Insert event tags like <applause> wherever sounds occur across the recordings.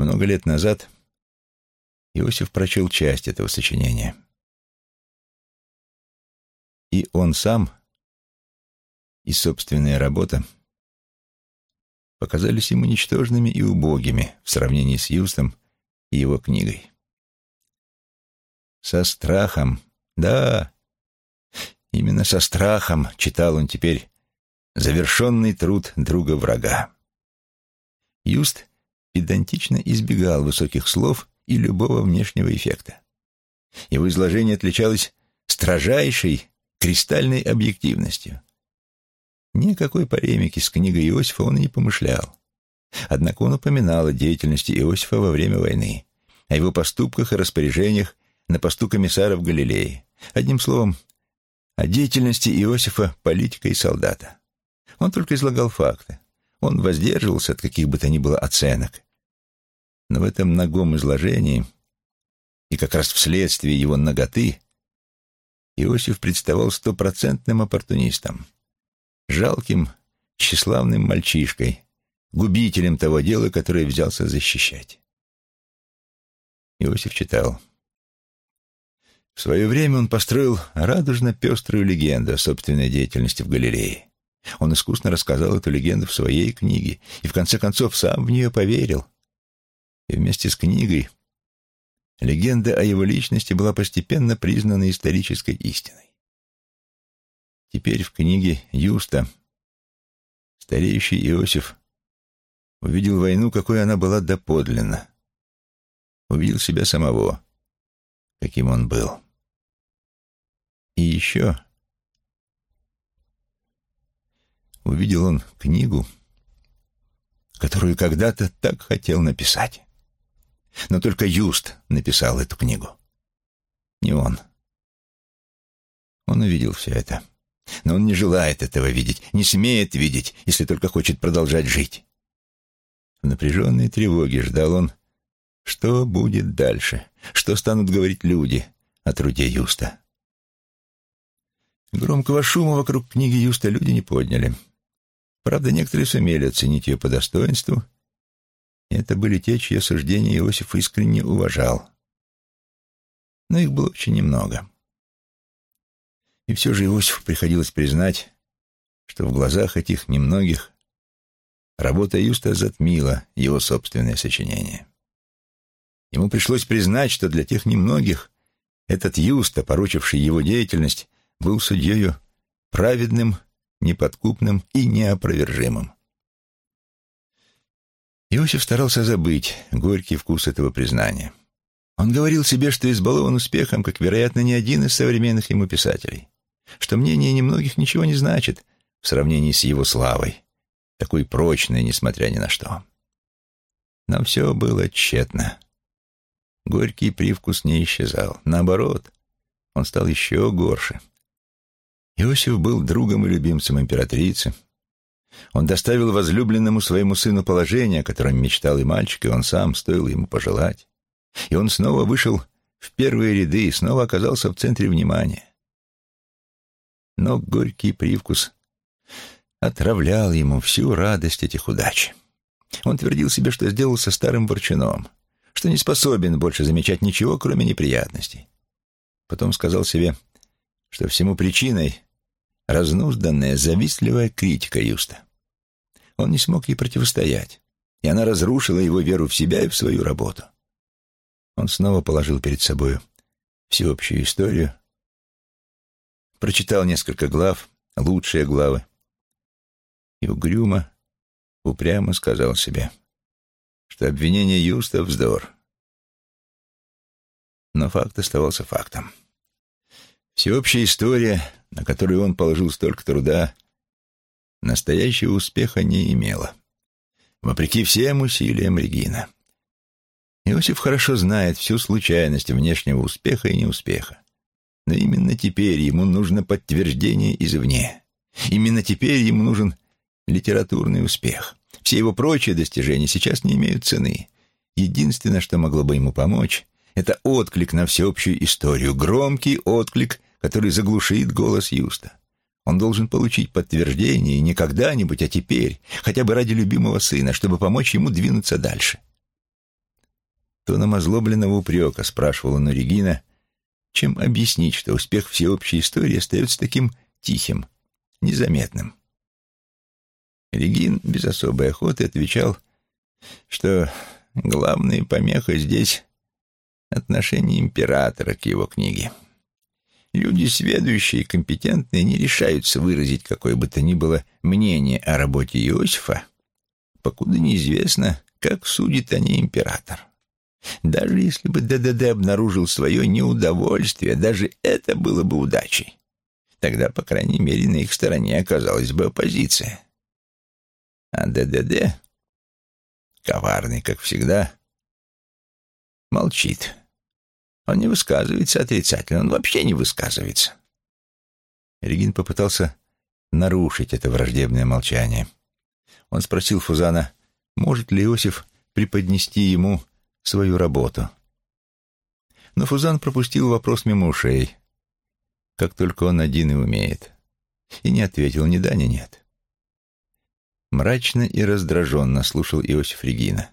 Много лет назад Иосиф прочел часть этого сочинения. И он сам, и собственная работа показались ему ничтожными и убогими в сравнении с Юстом и его книгой. Со страхом, да, именно со страхом читал он теперь завершенный труд друга врага. Юст педантично избегал высоких слов и любого внешнего эффекта. Его изложение отличалось строжайшей, кристальной объективностью. Никакой полемики с книгой Иосифа он не помышлял. Однако он упоминал о деятельности Иосифа во время войны, о его поступках и распоряжениях на посту комиссара в Галилее. Одним словом, о деятельности Иосифа, политика и солдата. Он только излагал факты. Он воздерживался от каких бы то ни было оценок. Но в этом ногом изложении, и как раз вследствие его ноготы, Иосиф представал стопроцентным оппортунистом, жалким, тщеславным мальчишкой, губителем того дела, которое взялся защищать. Иосиф читал. В свое время он построил радужно-пеструю легенду о собственной деятельности в Галилее. Он искусно рассказал эту легенду в своей книге и, в конце концов, сам в нее поверил. И вместе с книгой легенда о его личности была постепенно признана исторической истиной. Теперь в книге Юста стареющий Иосиф увидел войну, какой она была доподлинна. Увидел себя самого, каким он был. И еще увидел он книгу, которую когда-то так хотел написать. Но только Юст написал эту книгу. Не он. Он увидел все это. Но он не желает этого видеть, не смеет видеть, если только хочет продолжать жить. В напряженной тревоге ждал он, что будет дальше, что станут говорить люди о труде Юста. Громкого шума вокруг книги Юста люди не подняли. Правда, некоторые сумели оценить ее по достоинству, и это были те, чьи суждения Иосиф искренне уважал. Но их было очень немного. И все же Иосифу приходилось признать, что в глазах этих немногих работа Юста затмила его собственное сочинение. Ему пришлось признать, что для тех немногих этот Юста, поручивший его деятельность, был судьею праведным, неподкупным и неопровержимым. Иосиф старался забыть горький вкус этого признания. Он говорил себе, что избалован успехом, как, вероятно, ни один из современных ему писателей что мнение немногих ничего не значит в сравнении с его славой, такой прочной, несмотря ни на что. Но все было тщетно. Горький привкус не исчезал. Наоборот, он стал еще горше. Иосиф был другом и любимцем императрицы. Он доставил возлюбленному своему сыну положение, о котором мечтал и мальчик, и он сам, стоило ему пожелать. И он снова вышел в первые ряды и снова оказался в центре внимания но горький привкус отравлял ему всю радость этих удач. Он твердил себе, что сделался старым ворчуном, что не способен больше замечать ничего, кроме неприятностей. Потом сказал себе, что всему причиной разнузданная, завистливая критика Юста. Он не смог ей противостоять, и она разрушила его веру в себя и в свою работу. Он снова положил перед собою всеобщую историю, прочитал несколько глав, лучшие главы, и угрюмо, упрямо сказал себе, что обвинение Юста — вздор. Но факт оставался фактом. Всеобщая история, на которую он положил столько труда, настоящего успеха не имела, вопреки всем усилиям Регина. Иосиф хорошо знает всю случайность внешнего успеха и неуспеха. Но именно теперь ему нужно подтверждение извне. Именно теперь ему нужен литературный успех. Все его прочие достижения сейчас не имеют цены. Единственное, что могло бы ему помочь, это отклик на всеобщую историю, громкий отклик, который заглушит голос Юста. Он должен получить подтверждение не когда-нибудь, а теперь, хотя бы ради любимого сына, чтобы помочь ему двинуться дальше. тоном озлобленного упрека спрашивала он Регина, чем объяснить, что успех всеобщей истории остается таким тихим, незаметным. Регин без особой охоты отвечал, что главная помеха здесь — отношение императора к его книге. Люди, сведущие и компетентные, не решаются выразить какое бы то ни было мнение о работе Иосифа, покуда неизвестно, как судит о ней император. Даже если бы ДДД обнаружил свое неудовольствие, даже это было бы удачей. Тогда, по крайней мере, на их стороне оказалась бы оппозиция. А ДДД, коварный, как всегда, молчит. Он не высказывается отрицательно, он вообще не высказывается. Регин попытался нарушить это враждебное молчание. Он спросил Фузана, может ли Иосиф преподнести ему свою работу. Но Фузан пропустил вопрос мимо ушей, как только он один и умеет, и не ответил ни да, ни нет. Мрачно и раздраженно слушал Иосиф Регина.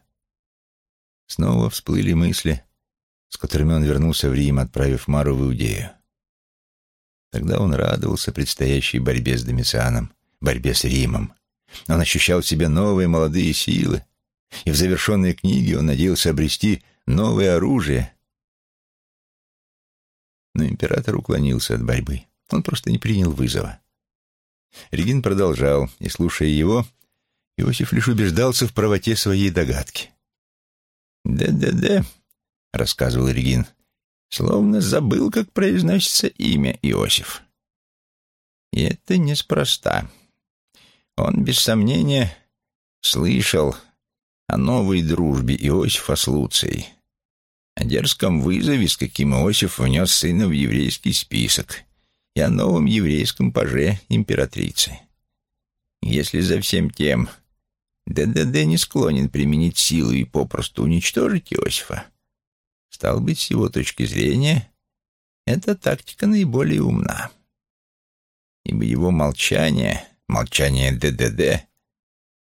Снова всплыли мысли, с которыми он вернулся в Рим, отправив Мару в Иудею. Тогда он радовался предстоящей борьбе с Домицианом, борьбе с Римом. Он ощущал в себе новые молодые силы, и в завершенной книге он надеялся обрести новое оружие. Но император уклонился от борьбы. Он просто не принял вызова. Регин продолжал, и, слушая его, Иосиф лишь убеждался в правоте своей догадки. «Да-да-да», — рассказывал Регин, — «словно забыл, как произносится имя Иосиф. И это неспроста. Он, без сомнения, слышал о новой дружбе Иосифа с Луцией, о дерзком вызове, с каким Иосиф внес сына в еврейский список, и о новом еврейском паже императрицы. Если за всем тем ДДД не склонен применить силу и попросту уничтожить Иосифа, стал быть, с его точки зрения, эта тактика наиболее умна. Ибо его молчание, молчание ДДД,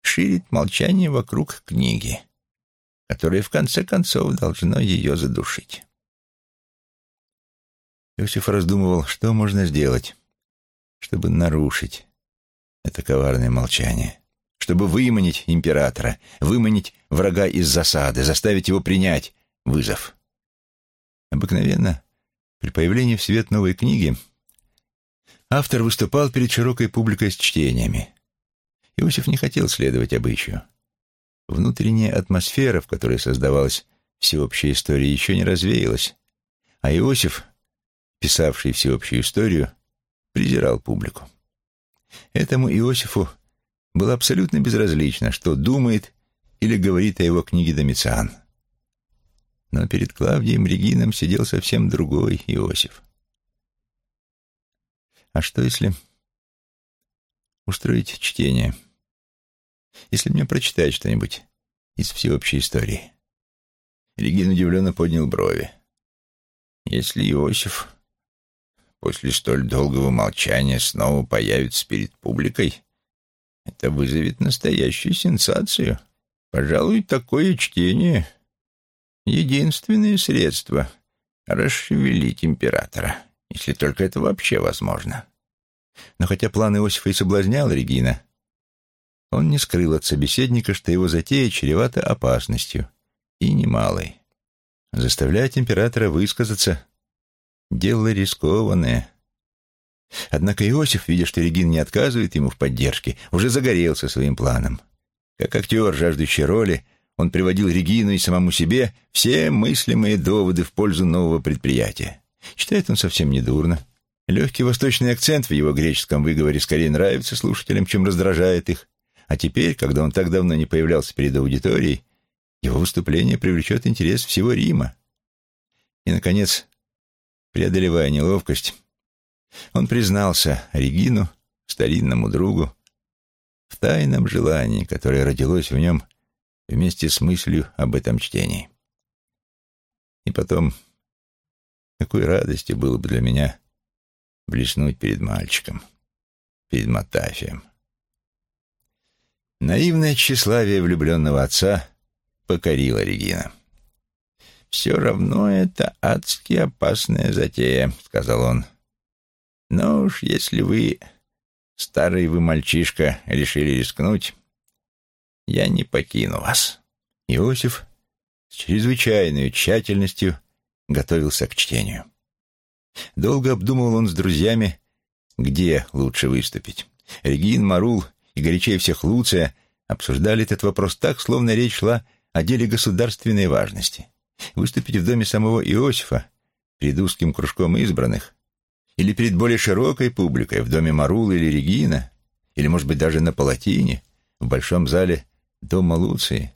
ширит молчание вокруг книги, которое в конце концов должно ее задушить. Иосиф раздумывал, что можно сделать, чтобы нарушить это коварное молчание, чтобы выманить императора, выманить врага из засады, заставить его принять вызов. Обыкновенно, при появлении в свет новой книги, автор выступал перед широкой публикой с чтениями, Иосиф не хотел следовать обычаю. Внутренняя атмосфера, в которой создавалась всеобщая история, еще не развеялась, а Иосиф, писавший всеобщую историю, презирал публику. Этому Иосифу было абсолютно безразлично, что думает или говорит о его книге Домициан. Но перед Клавдием Регином сидел совсем другой Иосиф. А что если устроить чтение? если мне прочитать что-нибудь из всеобщей истории. Регин удивленно поднял брови. Если Иосиф после столь долгого молчания снова появится перед публикой, это вызовет настоящую сенсацию. Пожалуй, такое чтение — единственное средство расшевелить императора, если только это вообще возможно. Но хотя план Иосифа и соблазнял Регина, он не скрыл от собеседника, что его затея чревата опасностью, и немалой. Заставлять императора высказаться — дело рискованное. Однако Иосиф, видя, что Регин не отказывает ему в поддержке, уже загорелся своим планом. Как актер, жаждущий роли, он приводил Регину и самому себе все мыслимые доводы в пользу нового предприятия. Читает он совсем недурно. Легкий восточный акцент в его греческом выговоре скорее нравится слушателям, чем раздражает их. А теперь, когда он так давно не появлялся перед аудиторией, его выступление привлечет интерес всего Рима. И, наконец, преодолевая неловкость, он признался Регину, старинному другу, в тайном желании, которое родилось в нем вместе с мыслью об этом чтении. И потом, какой радостью было бы для меня блеснуть перед мальчиком, перед Матафием. Наивное тщеславие влюбленного отца покорило Регина. «Все равно это адски опасная затея», — сказал он. «Но уж если вы, старый вы мальчишка, решили рискнуть, я не покину вас». Иосиф с чрезвычайной тщательностью готовился к чтению. Долго обдумывал он с друзьями, где лучше выступить. Регин, Марул и горячее всех Луция обсуждали этот вопрос так, словно речь шла о деле государственной важности. Выступить в доме самого Иосифа, перед узким кружком избранных, или перед более широкой публикой, в доме Марула или Регина, или, может быть, даже на Палатине, в большом зале дома Луции.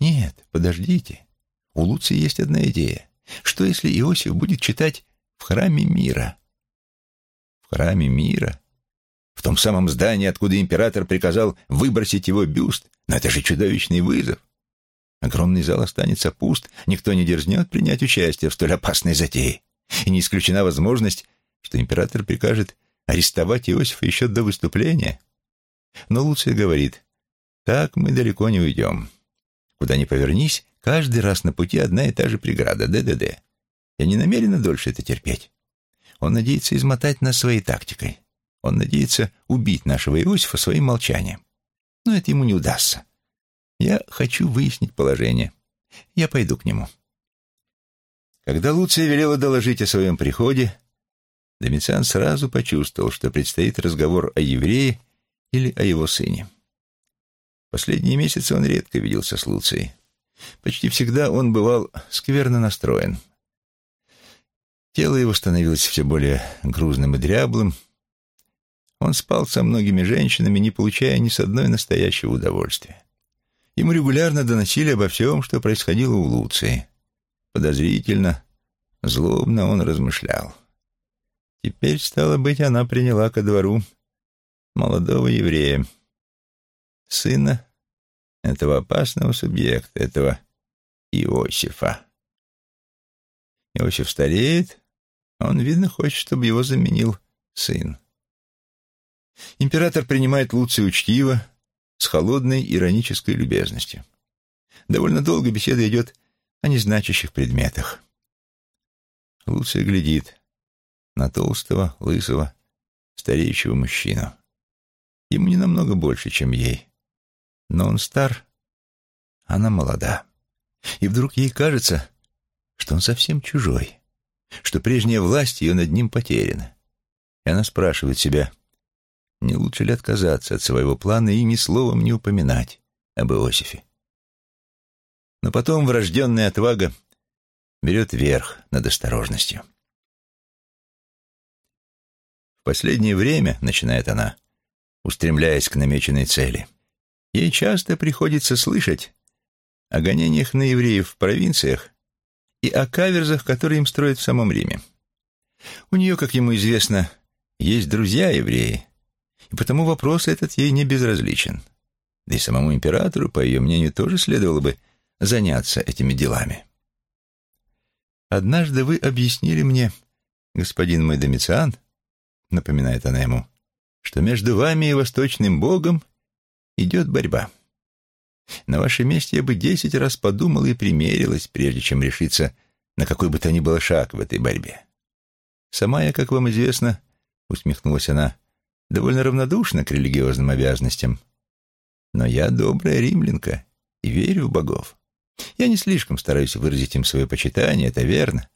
Нет, подождите. У Луции есть одна идея. Что, если Иосиф будет читать в храме мира? В храме мира? В том самом здании, откуда император приказал выбросить его бюст? Но это же чудовищный вызов. Огромный зал останется пуст, никто не дерзнет принять участие в столь опасной затее. И не исключена возможность, что император прикажет арестовать Иосифа еще до выступления. Но Луция говорит, так мы далеко не уйдем. Куда ни повернись, каждый раз на пути одна и та же преграда — ДДД. Я не намерена дольше это терпеть. Он надеется измотать нас своей тактикой. Он надеется убить нашего Иосифа своим молчанием. Но это ему не удастся. Я хочу выяснить положение. Я пойду к нему. Когда Луция велела доложить о своем приходе, Домициан сразу почувствовал, что предстоит разговор о еврее или о его сыне. Последние месяцы он редко виделся с Луцией. Почти всегда он бывал скверно настроен. Тело его становилось все более грузным и дряблым. Он спал со многими женщинами, не получая ни с одной настоящего удовольствия. Ему регулярно доносили обо всем, что происходило у Луции. Подозрительно, злобно он размышлял. Теперь, стало быть, она приняла ко двору молодого еврея, сына этого опасного субъекта, этого Иосифа. Иосиф стареет, он, видно, хочет, чтобы его заменил сын. Император принимает Луцию учтиво, с холодной иронической любезностью. Довольно долго беседа идет о незначащих предметах. Луция глядит на толстого, лысого, стареющего мужчину. Ему не намного больше, чем ей. Но он стар, она молода. И вдруг ей кажется, что он совсем чужой, что прежняя власть ее над ним потеряна. И она спрашивает себя, не лучше ли отказаться от своего плана и ни словом не упоминать об Иосифе. Но потом врожденная отвага берет верх над осторожностью. В последнее время, начинает она, устремляясь к намеченной цели, ей часто приходится слышать о гонениях на евреев в провинциях и о каверзах, которые им строят в самом Риме. У нее, как ему известно, есть друзья-евреи, и потому вопрос этот ей не безразличен. Да и самому императору, по ее мнению, тоже следовало бы заняться этими делами. «Однажды вы объяснили мне, господин мой Домициан, — напоминает она ему, — что между вами и восточным богом идет борьба. На вашем месте я бы десять раз подумала и примерилась, прежде чем решиться на какой бы то ни было шаг в этой борьбе. Сама я, как вам известно, — усмехнулась она, довольно равнодушна к религиозным обязанностям. Но я добрая римлянка и верю в богов. Я не слишком стараюсь выразить им свое почитание, это верно.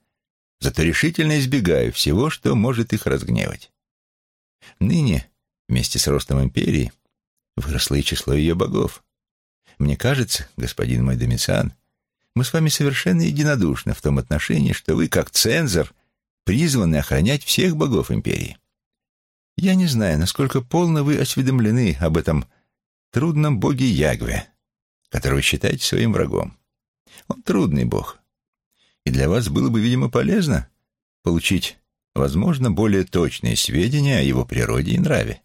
Зато решительно избегаю всего, что может их разгневать. Ныне, вместе с ростом империи, выросло и число ее богов. Мне кажется, господин мой Домициан, мы с вами совершенно единодушны в том отношении, что вы, как цензор, призваны охранять всех богов империи. Я не знаю, насколько полно вы осведомлены об этом трудном боге Ягве, которого считаете своим врагом. Он трудный бог. И для вас было бы, видимо, полезно получить, возможно, более точные сведения о его природе и нраве.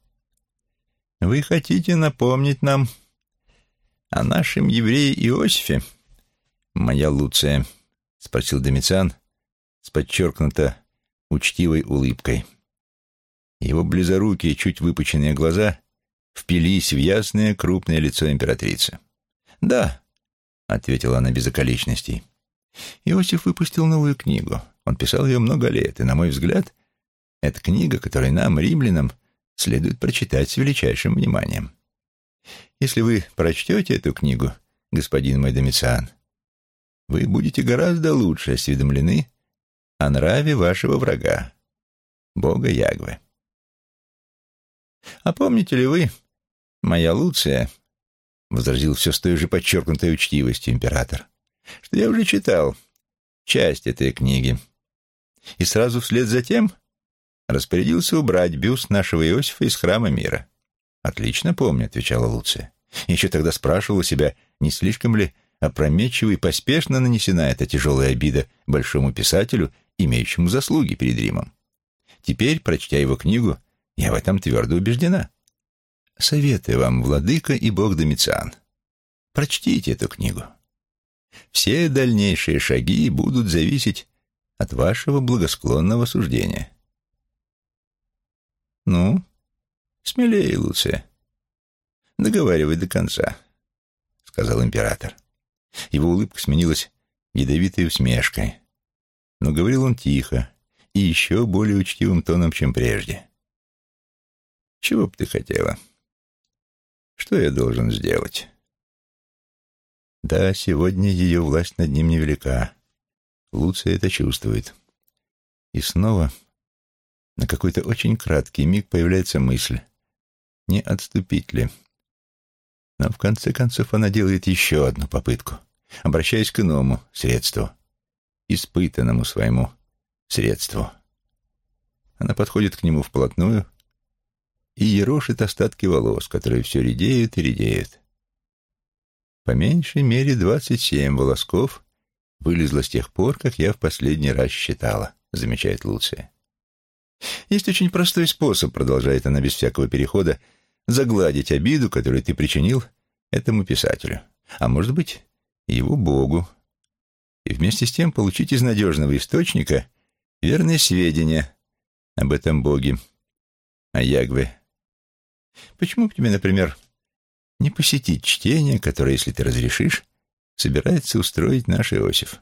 Вы хотите напомнить нам о нашем еврее Иосифе, моя Луция? — спросил Домициан с подчеркнуто учтивой улыбкой. — его близорукие, чуть выпученные глаза впились в ясное, крупное лицо императрицы. «Да», — ответила она без околичностей, Иосиф выпустил новую книгу. Он писал ее много лет, и, на мой взгляд, это книга, которую нам, римлянам, следует прочитать с величайшим вниманием. Если вы прочтете эту книгу, господин мой Домициан, вы будете гораздо лучше осведомлены о нраве вашего врага, бога Ягвы. А помните ли вы, моя Луция, — возразил все с той же подчеркнутой учтивостью император, — что я уже читал часть этой книги, и сразу вслед за тем распорядился убрать бюст нашего Иосифа из храма мира. «Отлично помню», — отвечала Луция. Еще тогда спрашивала себя, не слишком ли опрометчиво и поспешно нанесена эта тяжелая обида большому писателю, имеющему заслуги перед Римом. Теперь, прочтя его книгу, я в этом твердо убеждена. Советую вам, владыка и бог Домициан, прочтите эту книгу. Все дальнейшие шаги будут зависеть от вашего благосклонного суждения. Ну, смелее, Луция. Договаривай до конца, — сказал император. Его улыбка сменилась ядовитой усмешкой. Но говорил он тихо и еще более учтивым тоном, чем прежде. «Чего бы ты хотела? Что я должен сделать?» Да, сегодня ее власть над ним невелика. Луция это чувствует. И снова на какой-то очень краткий миг появляется мысль, не отступить ли. Но в конце концов она делает еще одну попытку, обращаясь к иному средству, испытанному своему средству. Она подходит к нему вплотную и ерошит остатки волос, которые все редеют и редеют. По меньшей мере двадцать семь волосков вылезло с тех пор, как я в последний раз считала, замечает Луция. Есть очень простой способ, продолжает она без всякого перехода, загладить обиду, которую ты причинил этому писателю, а может быть, его Богу, и вместе с тем получить из надежного источника верные сведения об этом Боге, о Ягве. Почему бы тебе, например, не посетить чтение, которое, если ты разрешишь, собирается устроить наш Иосиф.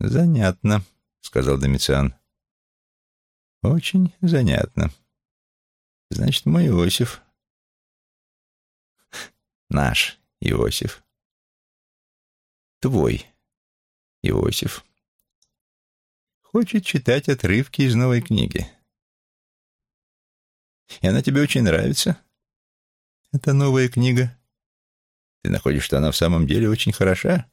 «Занятно», — сказал Домициан. «Очень занятно. Значит, мой Иосиф. Наш Иосиф. Твой Иосиф. Хочет читать отрывки из новой книги. И она тебе очень нравится? Это новая книга. Ты находишь, что она в самом деле очень хороша?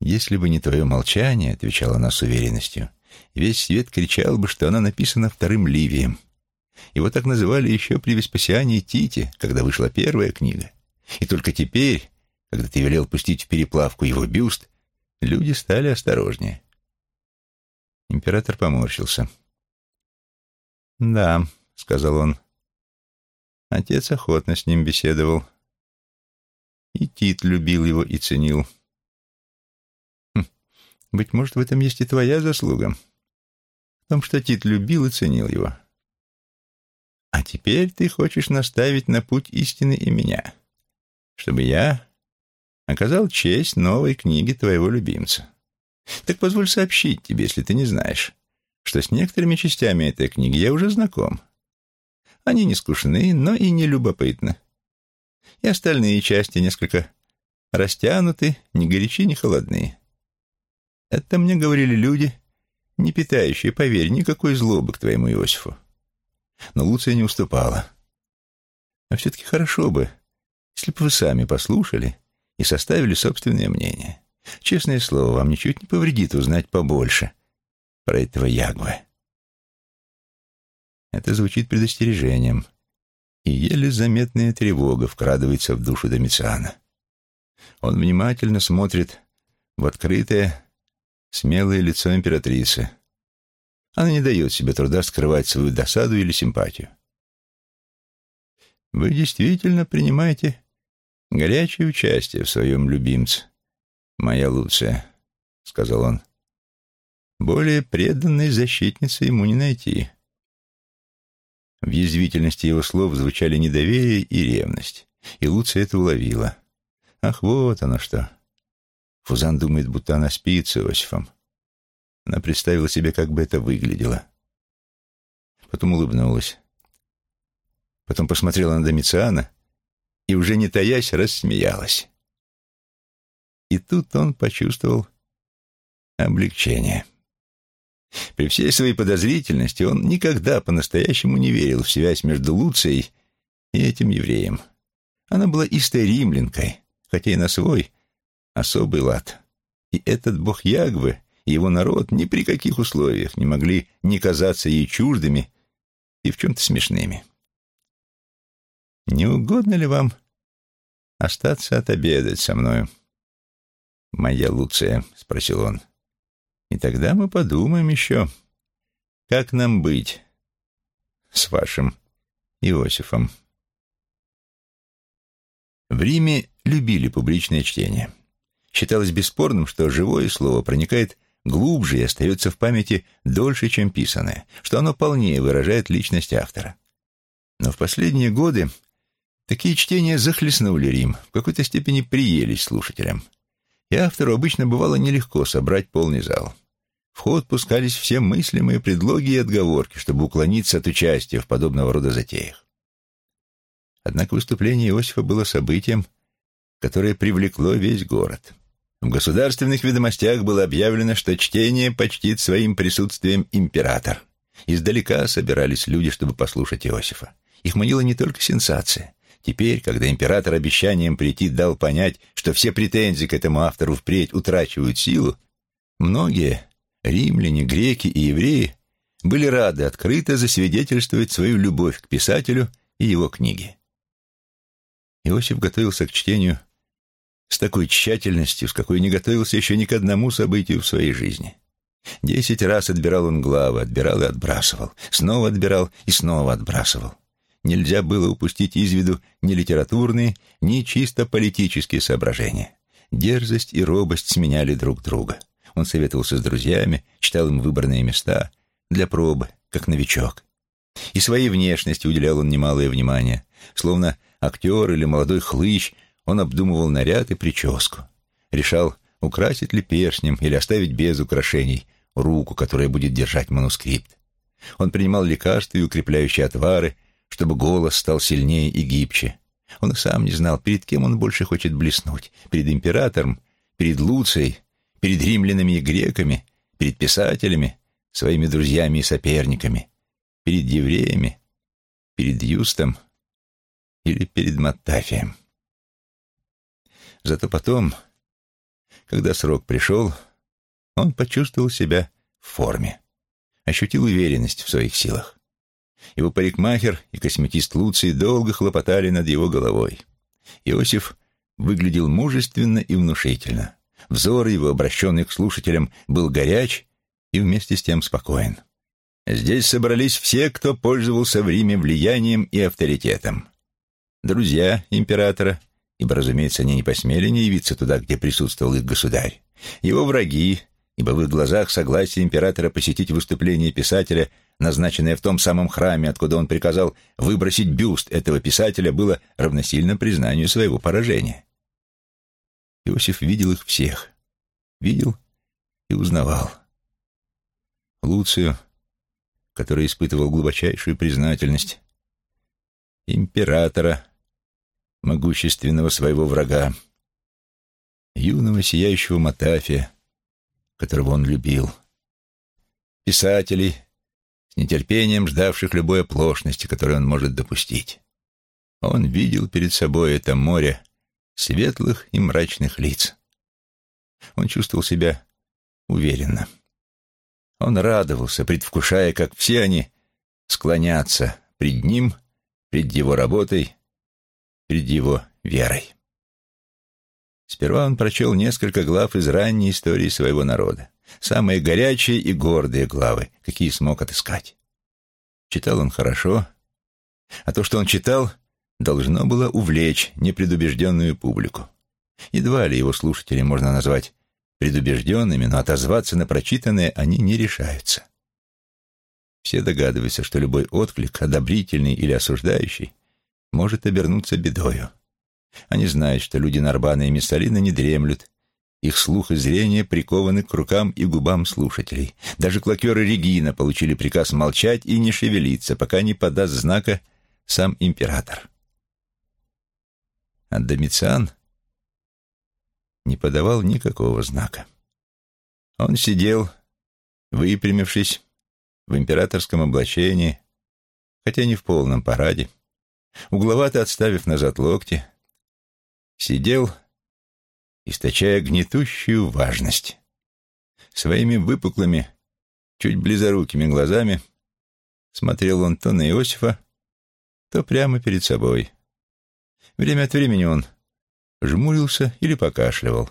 Если бы не твое молчание, — отвечала она с уверенностью, — весь свет кричал бы, что она написана вторым Ливием. Его так называли еще при Веспасиане Тите, когда вышла первая книга. И только теперь, когда ты велел пустить в переплавку его бюст, люди стали осторожнее. Император поморщился. «Да», — сказал он. Отец охотно с ним беседовал. И Тит любил его и ценил. Быть может, в этом есть и твоя заслуга. В том, что Тит любил и ценил его. А теперь ты хочешь наставить на путь истины и меня, чтобы я оказал честь новой книги твоего любимца. Так позволь сообщить тебе, если ты не знаешь, что с некоторыми частями этой книги я уже знаком. Они не скучны, но и не любопытны. И остальные части несколько растянуты, ни горячи, ни холодны. Это мне говорили люди, не питающие, поверь, никакой злобы к твоему Иосифу. Но Луция не уступала. А все-таки хорошо бы, если бы вы сами послушали и составили собственное мнение. Честное слово, вам ничуть не повредит узнать побольше про этого Ягве. Это звучит предостережением, и еле заметная тревога вкрадывается в душу Домициана. Он внимательно смотрит в открытое, смелое лицо императрицы. Она не дает себе труда скрывать свою досаду или симпатию. «Вы действительно принимаете горячее участие в своем любимце, моя Луция», — сказал он. «Более преданной защитницы ему не найти». В язвительности его слов звучали недоверие и ревность, и Луция это уловила. Ах, вот оно что. Фузан думает, будто она спит с Иосифом. Она представила себе, как бы это выглядело. Потом улыбнулась. Потом посмотрела на Домициана и, уже не таясь, рассмеялась. И тут он почувствовал облегчение. При всей своей подозрительности он никогда по-настоящему не верил в связь между Луцией и этим евреем. Она была истой римлянкой, хотя и на свой особый лад. И этот бог Ягвы и его народ ни при каких условиях не могли не казаться ей чуждыми и в чем-то смешными. «Не угодно ли вам остаться отобедать со мною?» «Моя Луция», — спросил он. «И тогда мы подумаем еще, как нам быть с вашим Иосифом». В Риме любили публичное чтение. Считалось бесспорным, что живое слово проникает глубже и остается в памяти дольше, чем писанное, что оно полнее выражает личность автора. Но в последние годы такие чтения захлестнули Рим, в какой-то степени приелись слушателям. И автору обычно бывало нелегко собрать полный зал. В ход пускались все мыслимые предлоги и отговорки, чтобы уклониться от участия в подобного рода затеях. Однако выступление Иосифа было событием, которое привлекло весь город. В государственных ведомостях было объявлено, что чтение почтит своим присутствием император. Издалека собирались люди, чтобы послушать Иосифа. Их манила не только сенсация. Теперь, когда император обещанием прийти дал понять, что все претензии к этому автору впредь утрачивают силу, многие, римляне, греки и евреи, были рады открыто засвидетельствовать свою любовь к писателю и его книге. Иосиф готовился к чтению с такой тщательностью, с какой не готовился еще ни к одному событию в своей жизни. Десять раз отбирал он главы, отбирал и отбрасывал, снова отбирал и снова отбрасывал. Нельзя было упустить из виду ни литературные, ни чисто политические соображения. Дерзость и робость сменяли друг друга. Он советовался с друзьями, читал им выбранные места для пробы, как новичок. И своей внешности уделял он немалое внимание, словно актер или молодой хлыщ, он обдумывал наряд и прическу. Решал, украсить ли перстнем или оставить без украшений руку, которая будет держать манускрипт. Он принимал лекарства и укрепляющие отвары, чтобы голос стал сильнее и гибче. Он и сам не знал, перед кем он больше хочет блеснуть. Перед императором, перед Луцией, перед римлянами и греками, перед писателями, своими друзьями и соперниками, перед евреями, перед Юстом — или перед Маттафием. Зато потом, когда срок пришел, он почувствовал себя в форме, ощутил уверенность в своих силах. Его парикмахер и косметист Луций долго хлопотали над его головой. Иосиф выглядел мужественно и внушительно. Взор его, обращенный к слушателям, был горяч и вместе с тем спокоен. Здесь собрались все, кто пользовался в Риме влиянием и авторитетом друзья императора, ибо, разумеется, они не посмели не явиться туда, где присутствовал их государь, его враги, ибо в их глазах согласие императора посетить выступление писателя, назначенное в том самом храме, откуда он приказал выбросить бюст этого писателя, было равносильно признанию своего поражения. Иосиф видел их всех, видел и узнавал. Луцию, который испытывал глубочайшую признательность, императора, могущественного своего врага, юного сияющего Матафия, которого он любил, писателей, с нетерпением ждавших любой оплошности, которую он может допустить. Он видел перед собой это море светлых и мрачных лиц. Он чувствовал себя уверенно. Он радовался, предвкушая, как все они склонятся пред ним, пред его работой перед его верой. Сперва он прочел несколько глав из ранней истории своего народа, самые горячие и гордые главы, какие смог отыскать. Читал он хорошо, а то, что он читал, должно было увлечь непредубежденную публику. Едва ли его слушатели можно назвать предубежденными, но отозваться на прочитанное они не решаются. Все догадываются, что любой отклик, одобрительный или осуждающий, может обернуться бедою. Они знают, что люди Нарбана и Миссалина не дремлют. Их слух и зрение прикованы к рукам и губам слушателей. Даже клокеры Регина получили приказ молчать и не шевелиться, пока не подаст знака сам император. А Домициан не подавал никакого знака. Он сидел, выпрямившись, в императорском облачении, хотя не в полном параде, угловато отставив назад локти, сидел, источая гнетущую важность. Своими выпуклыми, чуть близорукими глазами смотрел он то на Иосифа, то прямо перед собой. Время от времени он жмурился или покашливал.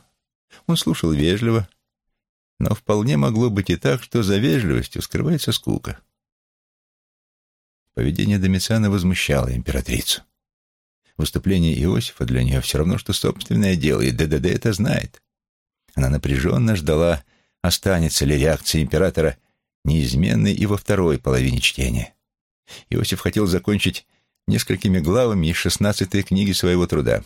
Он слушал вежливо, но вполне могло быть и так, что за вежливостью скрывается скука. Поведение Домициана возмущало императрицу. Выступление Иосифа для нее все равно, что собственное дело, и ДДД это знает. Она напряженно ждала, останется ли реакция императора неизменной и во второй половине чтения. Иосиф хотел закончить несколькими главами из шестнадцатой книги своего труда.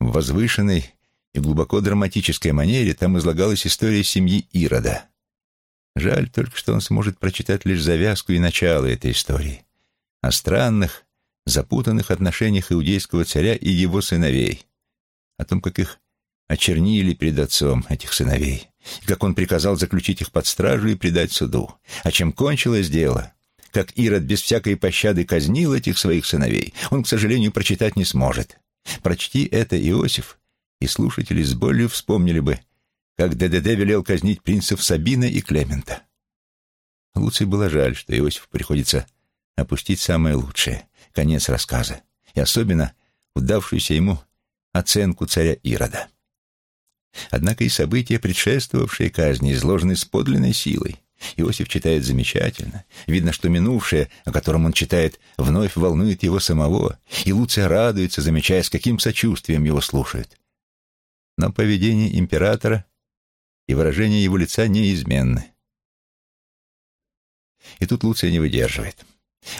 В возвышенной и глубоко драматической манере там излагалась история семьи Ирода. Жаль только, что он сможет прочитать лишь завязку и начало этой истории о странных, запутанных отношениях иудейского царя и его сыновей, о том, как их очернили перед отцом этих сыновей, и как он приказал заключить их под стражу и предать суду. А чем кончилось дело, как Ирод без всякой пощады казнил этих своих сыновей, он, к сожалению, прочитать не сможет. Прочти это, Иосиф, и слушатели с болью вспомнили бы, как ДДД велел казнить принцев Сабина и Клемента. Луций было жаль, что Иосифу приходится опустить самое лучшее, конец рассказа, и особенно удавшуюся ему оценку царя Ирода. Однако и события, предшествовавшие казни, изложены с подлинной силой. Иосиф читает замечательно. Видно, что минувшее, о котором он читает, вновь волнует его самого, и Луция радуется, замечая, с каким сочувствием его слушают. Но поведение императора и выражение его лица неизменны. И тут Луция не выдерживает.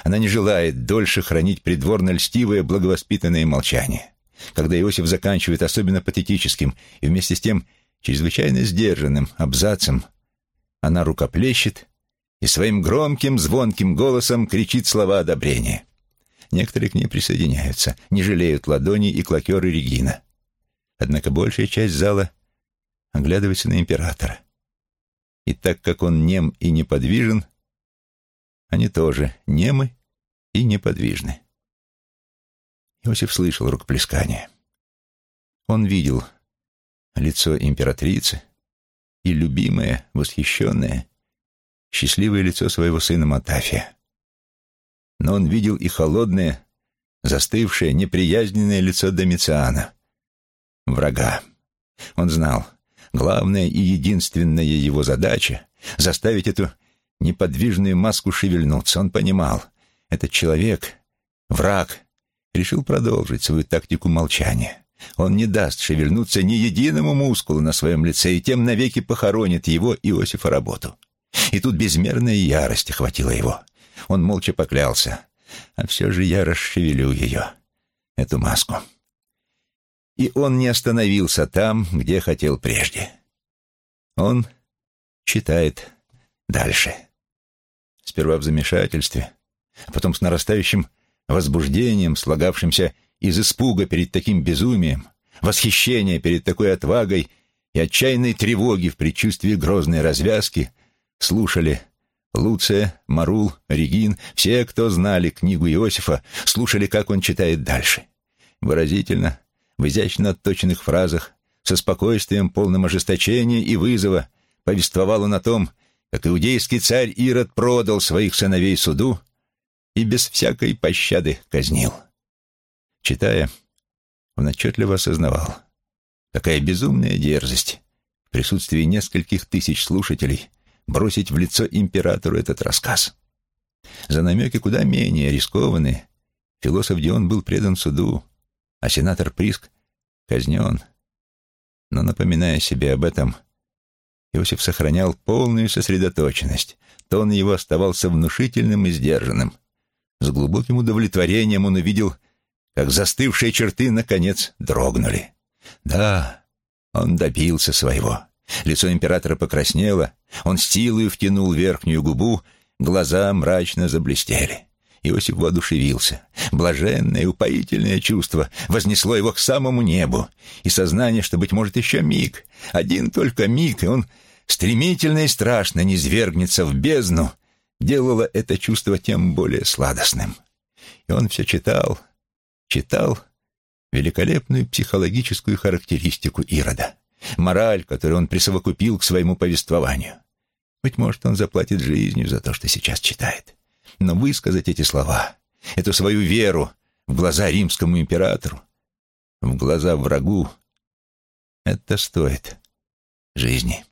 Она не желает дольше хранить придворно льстивое, благовоспитанное молчание. Когда Иосиф заканчивает особенно патетическим и вместе с тем чрезвычайно сдержанным абзацем, она рукоплещет и своим громким, звонким голосом кричит слова одобрения. Некоторые к ней присоединяются, не жалеют ладони и клокеры Регина. Однако большая часть зала оглядывается на императора. И так как он нем и неподвижен, они тоже немы и неподвижны. Иосиф слышал рукоплескание. Он видел лицо императрицы и любимое, восхищенное, счастливое лицо своего сына Матафия. Но он видел и холодное, застывшее, неприязненное лицо Домициана, врага. Он знал, главная и единственная его задача — заставить эту неподвижную маску шевельнуться. Он понимал, этот человек, враг, решил продолжить свою тактику молчания. Он не даст шевельнуться ни единому мускулу на своем лице и тем навеки похоронит его, Иосифа, работу. И тут безмерная ярость охватила его. Он молча поклялся. А все же я расшевелю ее, эту маску. И он не остановился там, где хотел прежде. Он читает дальше. Сперва в замешательстве, а потом с нарастающим возбуждением, слагавшимся из испуга перед таким безумием, восхищения перед такой отвагой и отчаянной тревоги в предчувствии грозной развязки, слушали Луция, Марул, Регин, все, кто знали книгу Иосифа, слушали, как он читает дальше. Выразительно, в изящно отточенных фразах, со спокойствием, полным ожесточения и вызова, повествовал он о том, как иудейский царь Ирод продал своих сыновей суду и без всякой пощады казнил. Читая, он отчетливо осознавал, какая безумная дерзость в присутствии нескольких тысяч слушателей бросить в лицо императору этот рассказ. За намеки куда менее рискованные философ Дион был предан суду, а сенатор Приск казнен. Но, напоминая себе об этом, Иосиф сохранял полную сосредоточенность. Тон его оставался внушительным и сдержанным. С глубоким удовлетворением он увидел, как застывшие черты, наконец, дрогнули. Да, он добился своего. Лицо императора покраснело, он с силой втянул верхнюю губу, глаза мрачно заблестели. Иосиф воодушевился. Блаженное, упоительное чувство вознесло его к самому небу, и сознание, что, быть может, еще миг, один только миг, и он стремительно и страшно низвергнется в бездну, делало это чувство тем более сладостным. И он все читал, читал великолепную психологическую характеристику Ирода, мораль, которую он присовокупил к своему повествованию. Быть может, он заплатит жизнью за то, что сейчас читает. Но высказать эти слова, эту свою веру в глаза римскому императору, в глаза врагу, это стоит жизни.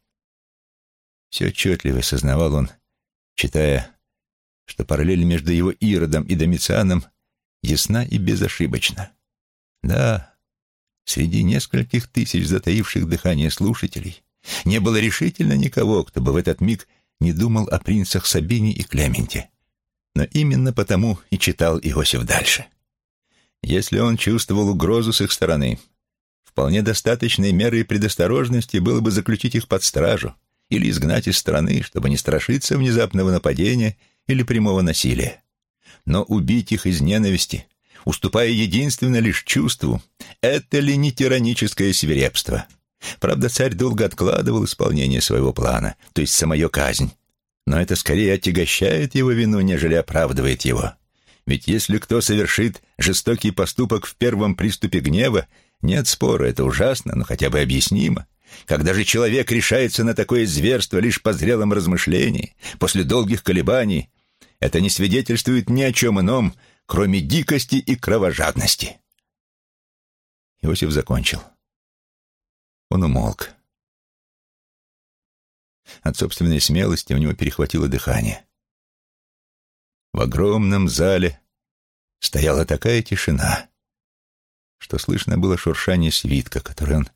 Все отчетливо сознавал он, читая, что параллель между его Иродом и Домицианом ясна и безошибочна. Да, среди нескольких тысяч затаивших дыхание слушателей не было решительно никого, кто бы в этот миг не думал о принцах Сабине и Клементе. Но именно потому и читал Иосиф дальше. Если он чувствовал угрозу с их стороны, вполне достаточной мерой предосторожности было бы заключить их под стражу или изгнать из страны, чтобы не страшиться внезапного нападения или прямого насилия. Но убить их из ненависти, уступая единственно лишь чувству, это ли не тираническое свирепство? Правда, царь долго откладывал исполнение своего плана, то есть самую казнь. Но это скорее отягощает его вину, нежели оправдывает его. Ведь если кто совершит жестокий поступок в первом приступе гнева, нет спора, это ужасно, но хотя бы объяснимо. Когда же человек решается на такое зверство лишь по зрелом размышлении, после долгих колебаний, это не свидетельствует ни о чем ином, кроме дикости и кровожадности. Иосиф закончил. Он умолк. От собственной смелости у него перехватило дыхание. В огромном зале стояла такая тишина, что слышно было шуршание свитка, который он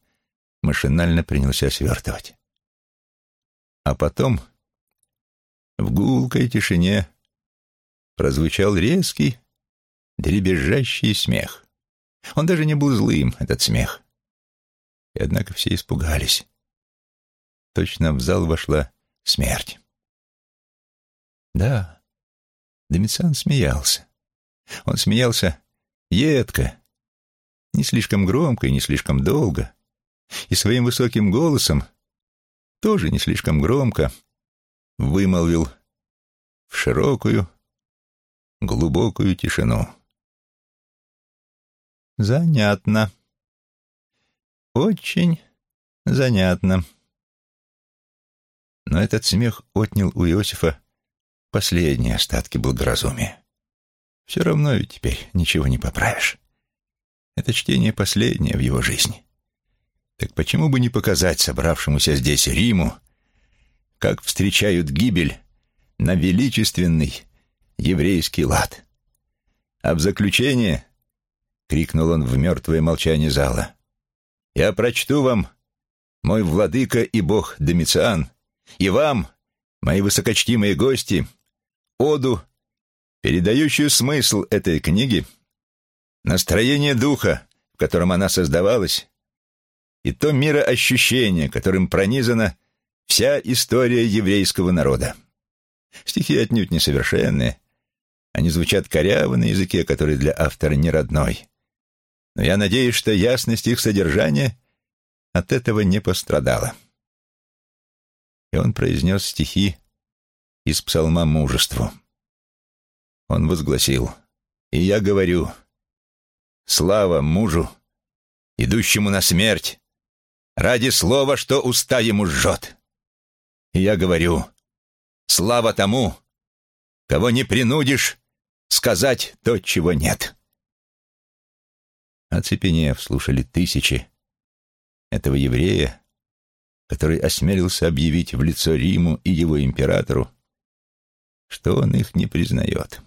машинально принялся свертывать. А потом в гулкой тишине прозвучал резкий, дребезжащий смех. Он даже не был злым, этот смех. И однако все испугались. Точно в зал вошла смерть. Да, Домициан смеялся. Он смеялся едко, не слишком громко и не слишком долго, и своим высоким голосом, тоже не слишком громко, вымолвил в широкую, глубокую тишину. Занятно. Очень занятно. Но этот смех отнял у Иосифа последние остатки благоразумия. Все равно ведь теперь ничего не поправишь. Это чтение последнее в его жизни. Так почему бы не показать собравшемуся здесь Риму, как встречают гибель на величественный еврейский лад? А в заключение — крикнул он в мертвое молчание зала. «Я прочту вам, мой владыка и бог Домициан, и вам, мои высокочтимые гости, оду, передающую смысл этой книги, настроение духа, в котором она создавалась, и то мироощущение, которым пронизана вся история еврейского народа. Стихи отнюдь несовершенные, они звучат коряво на языке, который для автора не родной но я надеюсь, что ясность их содержания от этого не пострадала. И он произнес стихи из псалма мужеству. Он возгласил, «И я говорю, слава мужу, идущему на смерть, ради слова, что уста ему жжет. И я говорю, слава тому, кого не принудишь сказать то, чего нет». Оцепенев, слушали тысячи этого еврея, который осмелился объявить в лицо Риму и его императору, что он их не признает.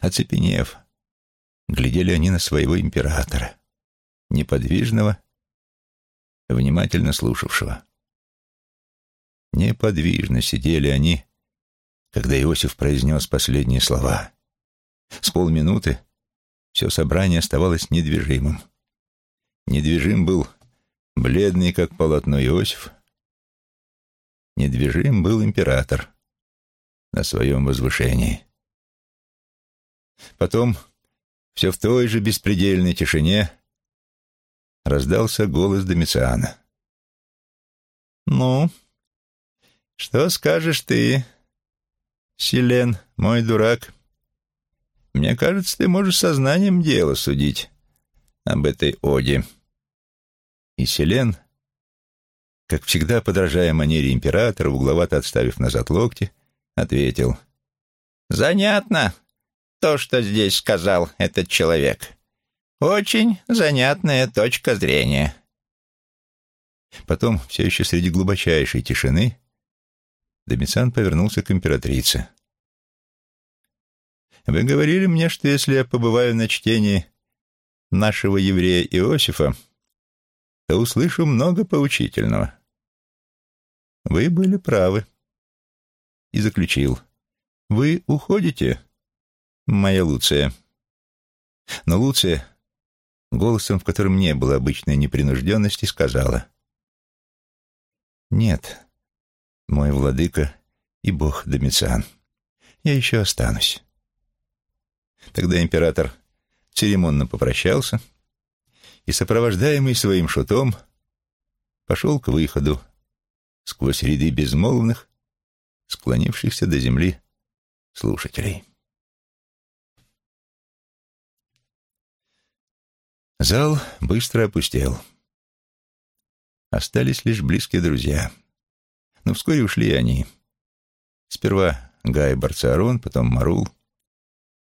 Оцепенев, глядели они на своего императора, неподвижного, внимательно слушавшего. Неподвижно сидели они, когда Иосиф произнес последние слова. С полминуты все собрание оставалось недвижимым. Недвижим был бледный, как полотно Иосиф. Недвижим был император на своем возвышении. Потом, все в той же беспредельной тишине, раздался голос Домициана. «Ну, что скажешь ты, Селен, мой дурак? Мне кажется, ты можешь сознанием дела судить об этой оде». И Селен, как всегда подражая манере императора, угловато отставив назад локти, ответил. «Занятно то, что здесь сказал этот человек. Очень занятная точка зрения». Потом, все еще среди глубочайшей тишины, Домициан повернулся к императрице. «Вы говорили мне, что если я побываю на чтении нашего еврея Иосифа, то услышу много поучительного. Вы были правы. И заключил. Вы уходите, моя Луция. Но Луция, голосом, в котором не было обычной непринужденности, сказала. Нет, мой владыка и бог Домициан, я еще останусь. Тогда император церемонно попрощался — и, сопровождаемый своим шутом, пошел к выходу сквозь ряды безмолвных, склонившихся до земли слушателей. Зал быстро опустел. Остались лишь близкие друзья. Но вскоре ушли они. Сперва Гай Барцарон, потом Марул,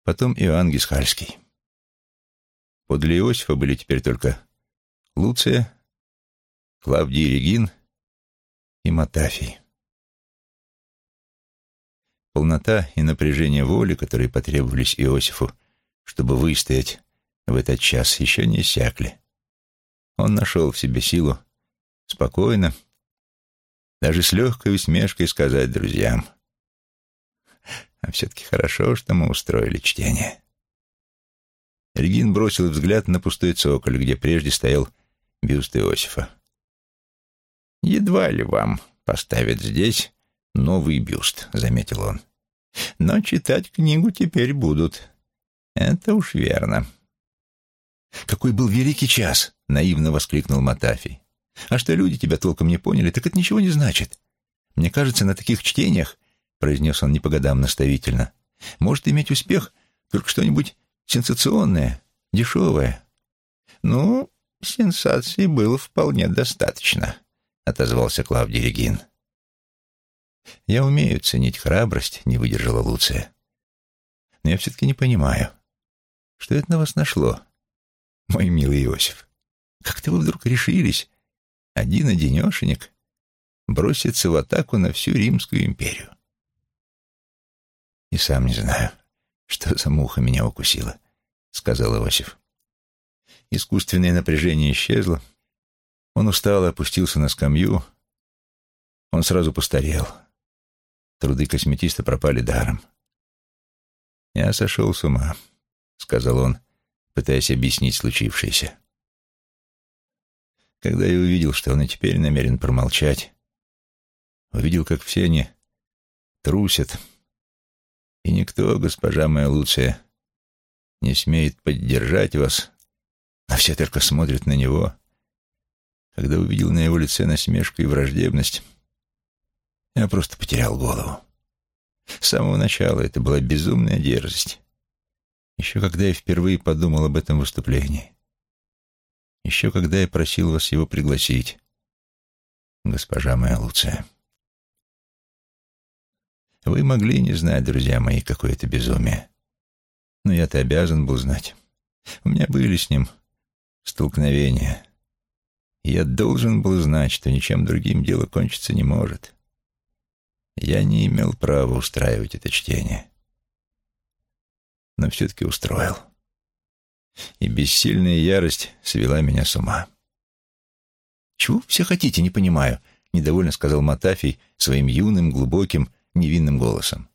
потом Иоанн Гисхальский. Подле Иосифа были теперь только Луция, Клавдий Регин и Матафий. Полнота и напряжение воли, которые потребовались Иосифу, чтобы выстоять в этот час, еще не иссякли. Он нашел в себе силу спокойно, даже с легкой усмешкой сказать друзьям, а все-таки хорошо, что мы устроили чтение. Регин бросил взгляд на пустой цоколь, где прежде стоял бюст Иосифа. «Едва ли вам поставят здесь новый бюст», — заметил он. «Но читать книгу теперь будут. Это уж верно». «Какой был великий час!» — наивно воскликнул Матафий. «А что люди тебя толком не поняли, так это ничего не значит. Мне кажется, на таких чтениях, — произнес он не по годам наставительно, — может иметь успех только что-нибудь сенсационное, дешевое. Ну, сенсаций было вполне достаточно, отозвался Клавдий Регин. Я умею ценить храбрость, не выдержала Луция. Но я все-таки не понимаю, что это на вас нашло, мой милый Иосиф. Как-то вы вдруг решились, один-одинешенек, броситься в атаку на всю Римскую империю. И сам не знаю. «Что за муха меня укусила?» — сказал Иосиф. Искусственное напряжение исчезло. Он устало опустился на скамью. Он сразу постарел. Труды косметиста пропали даром. «Я сошел с ума», — сказал он, пытаясь объяснить случившееся. Когда я увидел, что он и теперь намерен промолчать, увидел, как все они трусят, и никто, госпожа моя Луция, не смеет поддержать вас, а все только смотрят на него. Когда увидел на его лице насмешку и враждебность, я просто потерял голову. С самого начала это была безумная дерзость. Еще когда я впервые подумал об этом выступлении. Еще когда я просил вас его пригласить, госпожа моя Луция. Вы могли не знать, друзья мои, какое это безумие. Но я-то обязан был знать. У меня были с ним столкновения. Я должен был знать, что ничем другим дело кончиться не может. Я не имел права устраивать это чтение. Но все-таки устроил. И бессильная ярость свела меня с ума. «Чего все хотите, не понимаю», — недовольно сказал Матафий своим юным, глубоким, невинным голосом.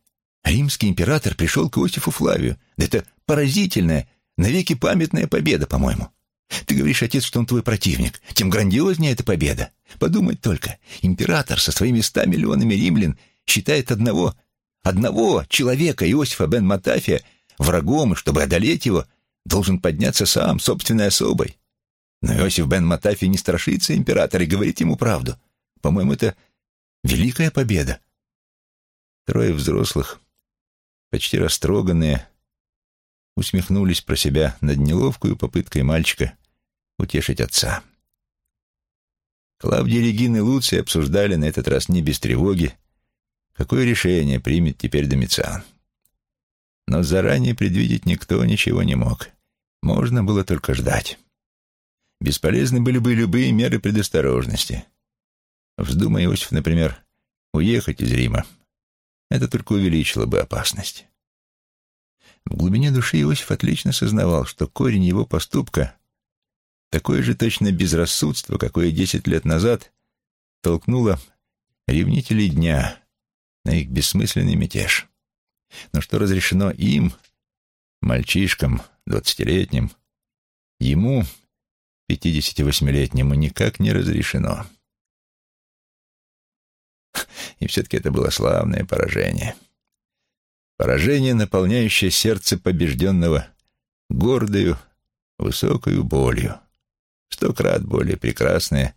Римский император пришел к Иосифу Флавию. Да это поразительное, навеки памятная победа, по-моему. Ты говоришь, отец, что он твой противник. Тем грандиознее эта победа. Подумать только, император со своими ста миллионами римлян считает одного, одного человека, Иосифа бен Матафия, врагом, и чтобы одолеть его, должен подняться сам, собственной особой. Но Иосиф бен Матафий не страшится императора и говорит ему правду. По-моему, это великая победа. Трое взрослых, почти растроганные, усмехнулись про себя над неловкую попыткой мальчика утешить отца. Клавдий, Регин и Луций обсуждали на этот раз не без тревоги, какое решение примет теперь Домициан. Но заранее предвидеть никто ничего не мог. Можно было только ждать. Бесполезны были бы любые меры предосторожности. Вздумай, Иосиф, например, уехать из Рима, это только увеличило бы опасность. В глубине души Иосиф отлично сознавал, что корень его поступка — такое же точно безрассудство, какое десять лет назад толкнуло ревнителей дня на их бессмысленный мятеж. Но что разрешено им, мальчишкам, двадцатилетним, ему, пятидесятивосьмилетнему, никак не разрешено. И все-таки это было славное поражение. Поражение, наполняющее сердце побежденного гордою, высокою болью, сто крат более прекрасное,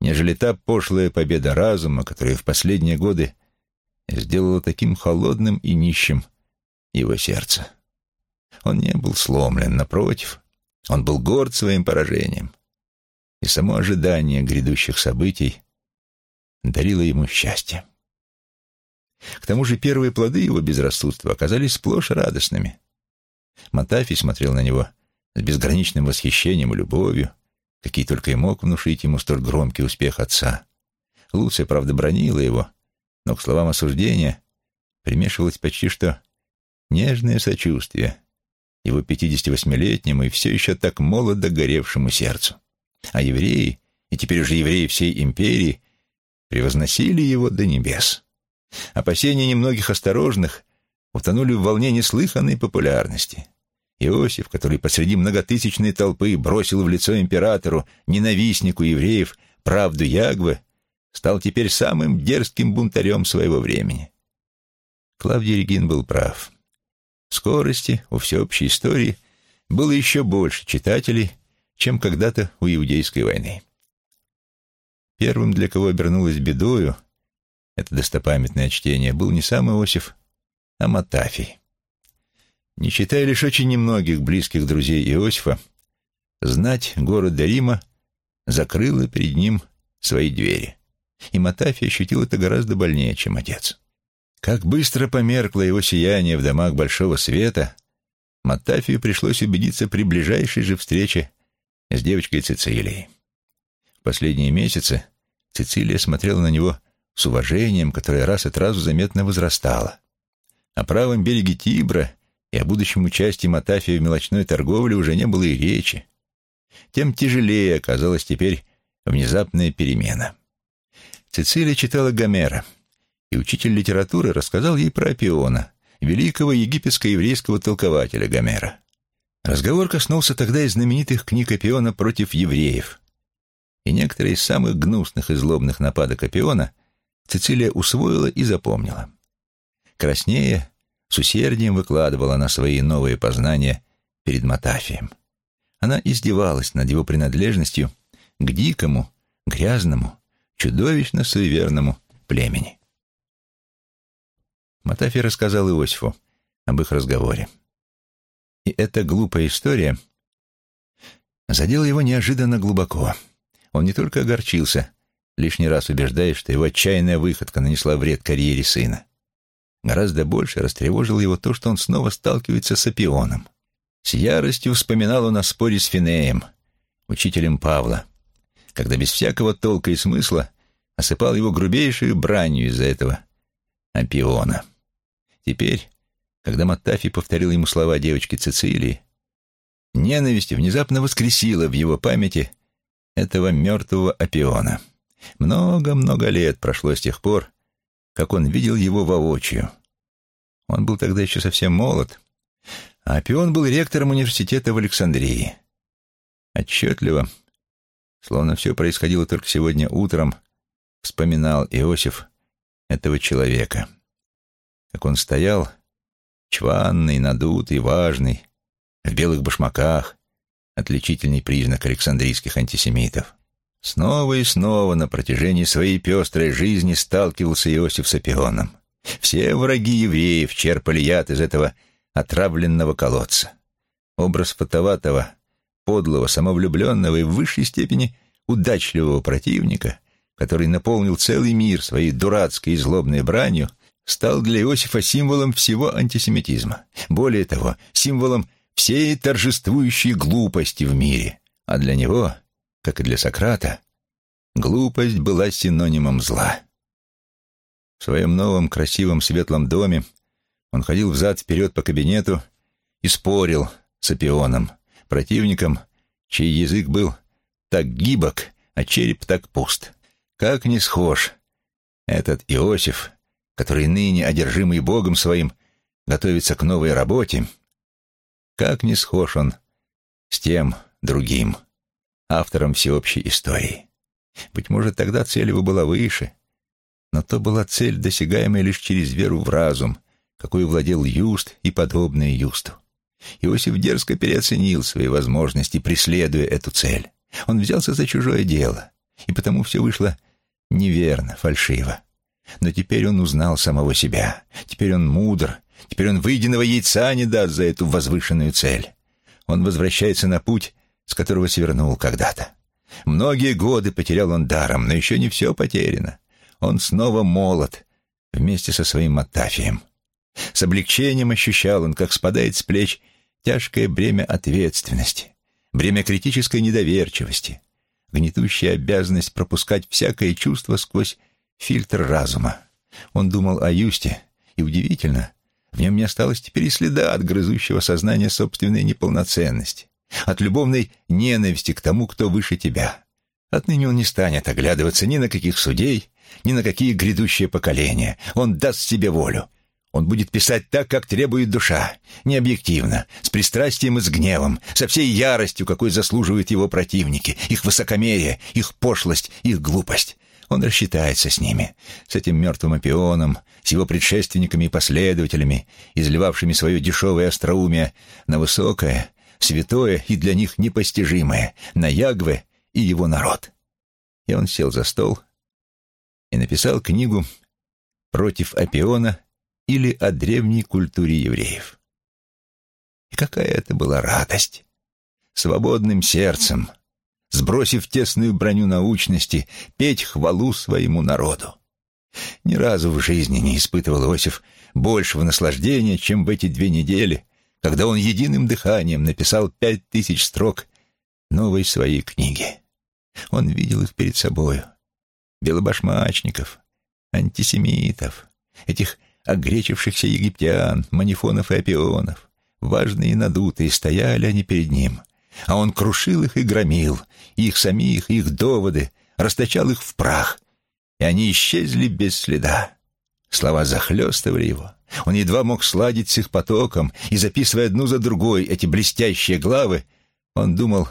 нежели та пошлая победа разума, которая в последние годы сделала таким холодным и нищим его сердце. Он не был сломлен, напротив, он был горд своим поражением, и само ожидание грядущих событий дарило ему счастье. К тому же первые плоды его безрассудства оказались сплошь радостными. Матафий смотрел на него с безграничным восхищением и любовью, какие только и мог внушить ему столь громкий успех отца. Луция, правда, бронила его, но к словам осуждения примешивалось почти что нежное сочувствие его 58-летнему и все еще так молодо горевшему сердцу. А евреи, и теперь уже евреи всей империи, превозносили его до небес. Опасения немногих осторожных утонули в волне неслыханной популярности. Иосиф, который посреди многотысячной толпы бросил в лицо императору, ненавистнику евреев, правду Ягвы, стал теперь самым дерзким бунтарем своего времени. Клавдий Регин был прав. Скорости у всеобщей истории было еще больше читателей, чем когда-то у Иудейской войны. Первым, для кого обернулось бедою, это достопамятное чтение, был не сам Иосиф, а Матафий. Не считая лишь очень немногих близких друзей Иосифа, знать города Рима закрыла перед ним свои двери. И Матафий ощутил это гораздо больнее, чем отец. Как быстро померкло его сияние в домах Большого Света, Матафию пришлось убедиться при ближайшей же встрече с девочкой Цицилией. В последние месяцы Цицилия смотрела на него с уважением, которое раз от разу заметно возрастало. О правом береге Тибра и о будущем участии Матафия в мелочной торговле уже не было и речи. Тем тяжелее оказалась теперь внезапная перемена. Цицилия читала Гомера, и учитель литературы рассказал ей про Апиона, великого египетско-еврейского толкователя Гомера. Разговор коснулся тогда и знаменитых книг Апиона против евреев, и некоторые из самых гнусных и злобных нападок Апиона Цицилия усвоила и запомнила. Краснее, с усердием выкладывала она свои новые познания перед Матафием. Она издевалась над его принадлежностью к дикому, грязному, чудовищно суеверному племени. Матафий рассказал Иосифу об их разговоре. И эта глупая история задела его неожиданно глубоко. Он не только огорчился, лишний раз убеждаясь, что его отчаянная выходка нанесла вред карьере сына. Гораздо больше растревожило его то, что он снова сталкивается с Апионом. С яростью вспоминал он о споре с Финеем, учителем Павла, когда без всякого толка и смысла осыпал его грубейшую бранью из-за этого Апиона. Теперь, когда Маттафи повторил ему слова девочки Цицилии, ненависть внезапно воскресила в его памяти этого мертвого Апиона. Много-много лет прошло с тех пор, как он видел его воочию. Он был тогда еще совсем молод, А Апион был ректором университета в Александрии. Отчетливо, словно все происходило только сегодня утром, вспоминал Иосиф этого человека. Как он стоял, чванный, надутый, важный, в белых башмаках, отличительный признак александрийских антисемитов. Снова и снова на протяжении своей пестрой жизни сталкивался Иосиф с Апионом. Все враги евреев черпали яд из этого отравленного колодца. Образ фотоватого, подлого, самовлюбленного и в высшей степени удачливого противника, который наполнил целый мир своей дурацкой и злобной бранью, стал для Иосифа символом всего антисемитизма. Более того, символом всей торжествующей глупости в мире. А для него, как и для Сократа, глупость была синонимом зла. В своем новом красивом светлом доме он ходил взад-вперед по кабинету и спорил с Апионом, противником, чей язык был так гибок, а череп так пуст. Как не схож этот Иосиф, который ныне, одержимый Богом своим, готовится к новой работе, как не схож он с тем другим, автором всеобщей истории. Быть может, тогда цель его была выше, но то была цель, досягаемая лишь через веру в разум, какой владел Юст и подобные Юсту. Иосиф дерзко переоценил свои возможности, преследуя эту цель. Он взялся за чужое дело, и потому все вышло неверно, фальшиво. Но теперь он узнал самого себя. Теперь он мудр. Теперь он выеденного яйца не даст за эту возвышенную цель. Он возвращается на путь, с которого свернул когда-то. Многие годы потерял он даром, но еще не все потеряно. Он снова молод вместе со своим Матафием. С облегчением ощущал он, как спадает с плеч тяжкое бремя ответственности, бремя критической недоверчивости, гнетущая обязанность пропускать всякое чувство сквозь фильтр разума. Он думал о Юсте, и удивительно, в нем не осталось теперь и следа от грызущего сознания собственной неполноценности, от любовной ненависти к тому, кто выше тебя. Отныне он не станет оглядываться ни на каких судей, ни на какие грядущие поколения. Он даст себе волю. Он будет писать так, как требует душа, необъективно, с пристрастием и с гневом, со всей яростью, какой заслуживают его противники, их высокомерие, их пошлость, их глупость. Он рассчитается с ними, с этим мертвым опионом, с его предшественниками и последователями, изливавшими свое дешевое остроумие на высокое, святое и для них непостижимое, на Ягве и его народ. И он сел за стол и написал книгу «Против опиона» или о древней культуре евреев. И какая это была радость! Свободным сердцем, сбросив тесную броню научности, петь хвалу своему народу. Ни разу в жизни не испытывал Иосиф большего наслаждения, чем в эти две недели, когда он единым дыханием написал пять тысяч строк новой своей книги. Он видел их перед собою, белобашмачников, антисемитов, этих огречившихся египтян, манифонов и опионов. Важные и надутые стояли они перед ним, а он крушил их и громил, их самих, их доводы, расточал их в прах, и они исчезли без следа. Слова захлестывали его. Он едва мог сладить с их потоком, и, записывая одну за другой эти блестящие главы, он думал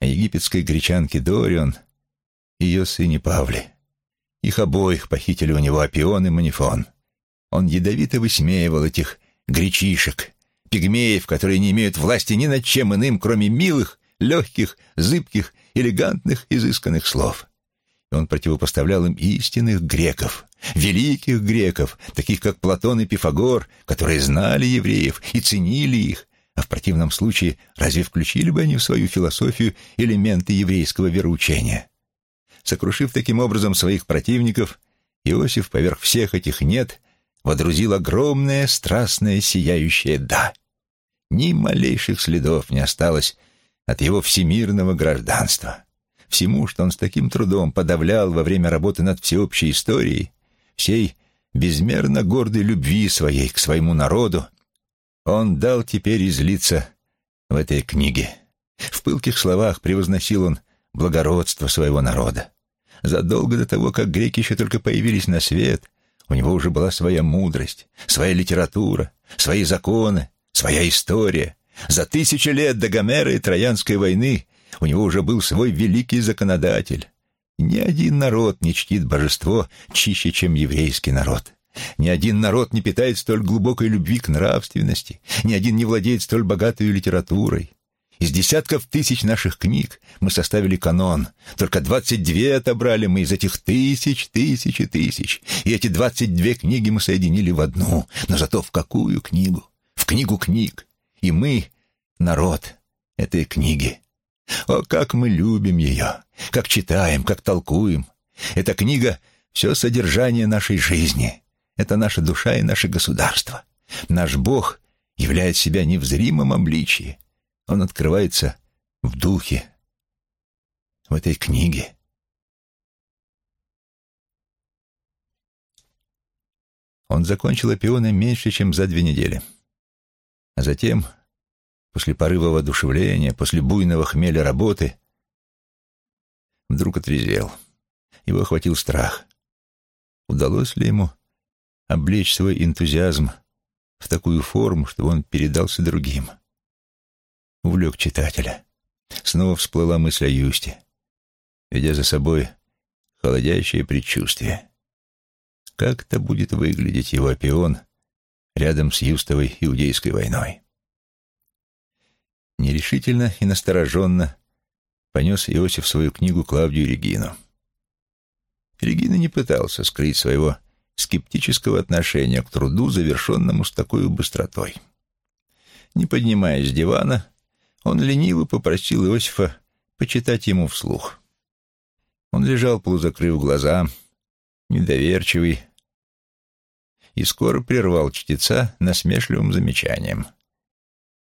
о египетской гречанке Дорион и ее сыне Павле. Их обоих похитили у него Апион и Манифон. Он ядовито высмеивал этих гречишек, пигмеев, которые не имеют власти ни над чем иным, кроме милых, легких, зыбких, элегантных, изысканных слов. И он противопоставлял им истинных греков, великих греков, таких как Платон и Пифагор, которые знали евреев и ценили их, а в противном случае разве включили бы они в свою философию элементы еврейского вероучения? Сокрушив таким образом своих противников, Иосиф поверх всех этих «нет» водрузил огромное, страстное, сияющее «да». Ни малейших следов не осталось от его всемирного гражданства. Всему, что он с таким трудом подавлял во время работы над всеобщей историей, всей безмерно гордой любви своей к своему народу, он дал теперь излиться в этой книге. В пылких словах превозносил он благородство своего народа. Задолго до того, как греки еще только появились на свет, у него уже была своя мудрость, своя литература, свои законы, своя история. За тысячи лет до Гомера и Троянской войны у него уже был свой великий законодатель. Ни один народ не чтит божество чище, чем еврейский народ. Ни один народ не питает столь глубокой любви к нравственности, ни один не владеет столь богатой литературой. Из десятков тысяч наших книг мы составили канон. Только двадцать две отобрали мы из этих тысяч, тысяч и тысяч. И эти двадцать две книги мы соединили в одну. Но зато в какую книгу? В книгу книг. И мы — народ этой книги. О, как мы любим ее! Как читаем, как толкуем! Эта книга — все содержание нашей жизни. Это наша душа и наше государство. Наш Бог являет себя не в зримом обличии. Он открывается в духе, в этой книге. Он закончил опиона меньше, чем за две недели. А затем, после порыва воодушевления, после буйного хмеля работы, вдруг отрезвел. Его охватил страх. Удалось ли ему облечь свой энтузиазм в такую форму, чтобы он передался другим. Увлек читателя. Снова всплыла мысль о Юсте, ведя за собой холодящее предчувствие. Как это будет выглядеть его опион рядом с Юстовой иудейской войной? Нерешительно и настороженно понес Иосиф свою книгу Клавдию Регину. Регина не пытался скрыть своего скептического отношения к труду, завершенному с такой быстротой. Не поднимаясь с дивана, он лениво попросил Иосифа почитать ему вслух. Он лежал, полузакрыв глаза, недоверчивый, и скоро прервал чтеца насмешливым замечанием.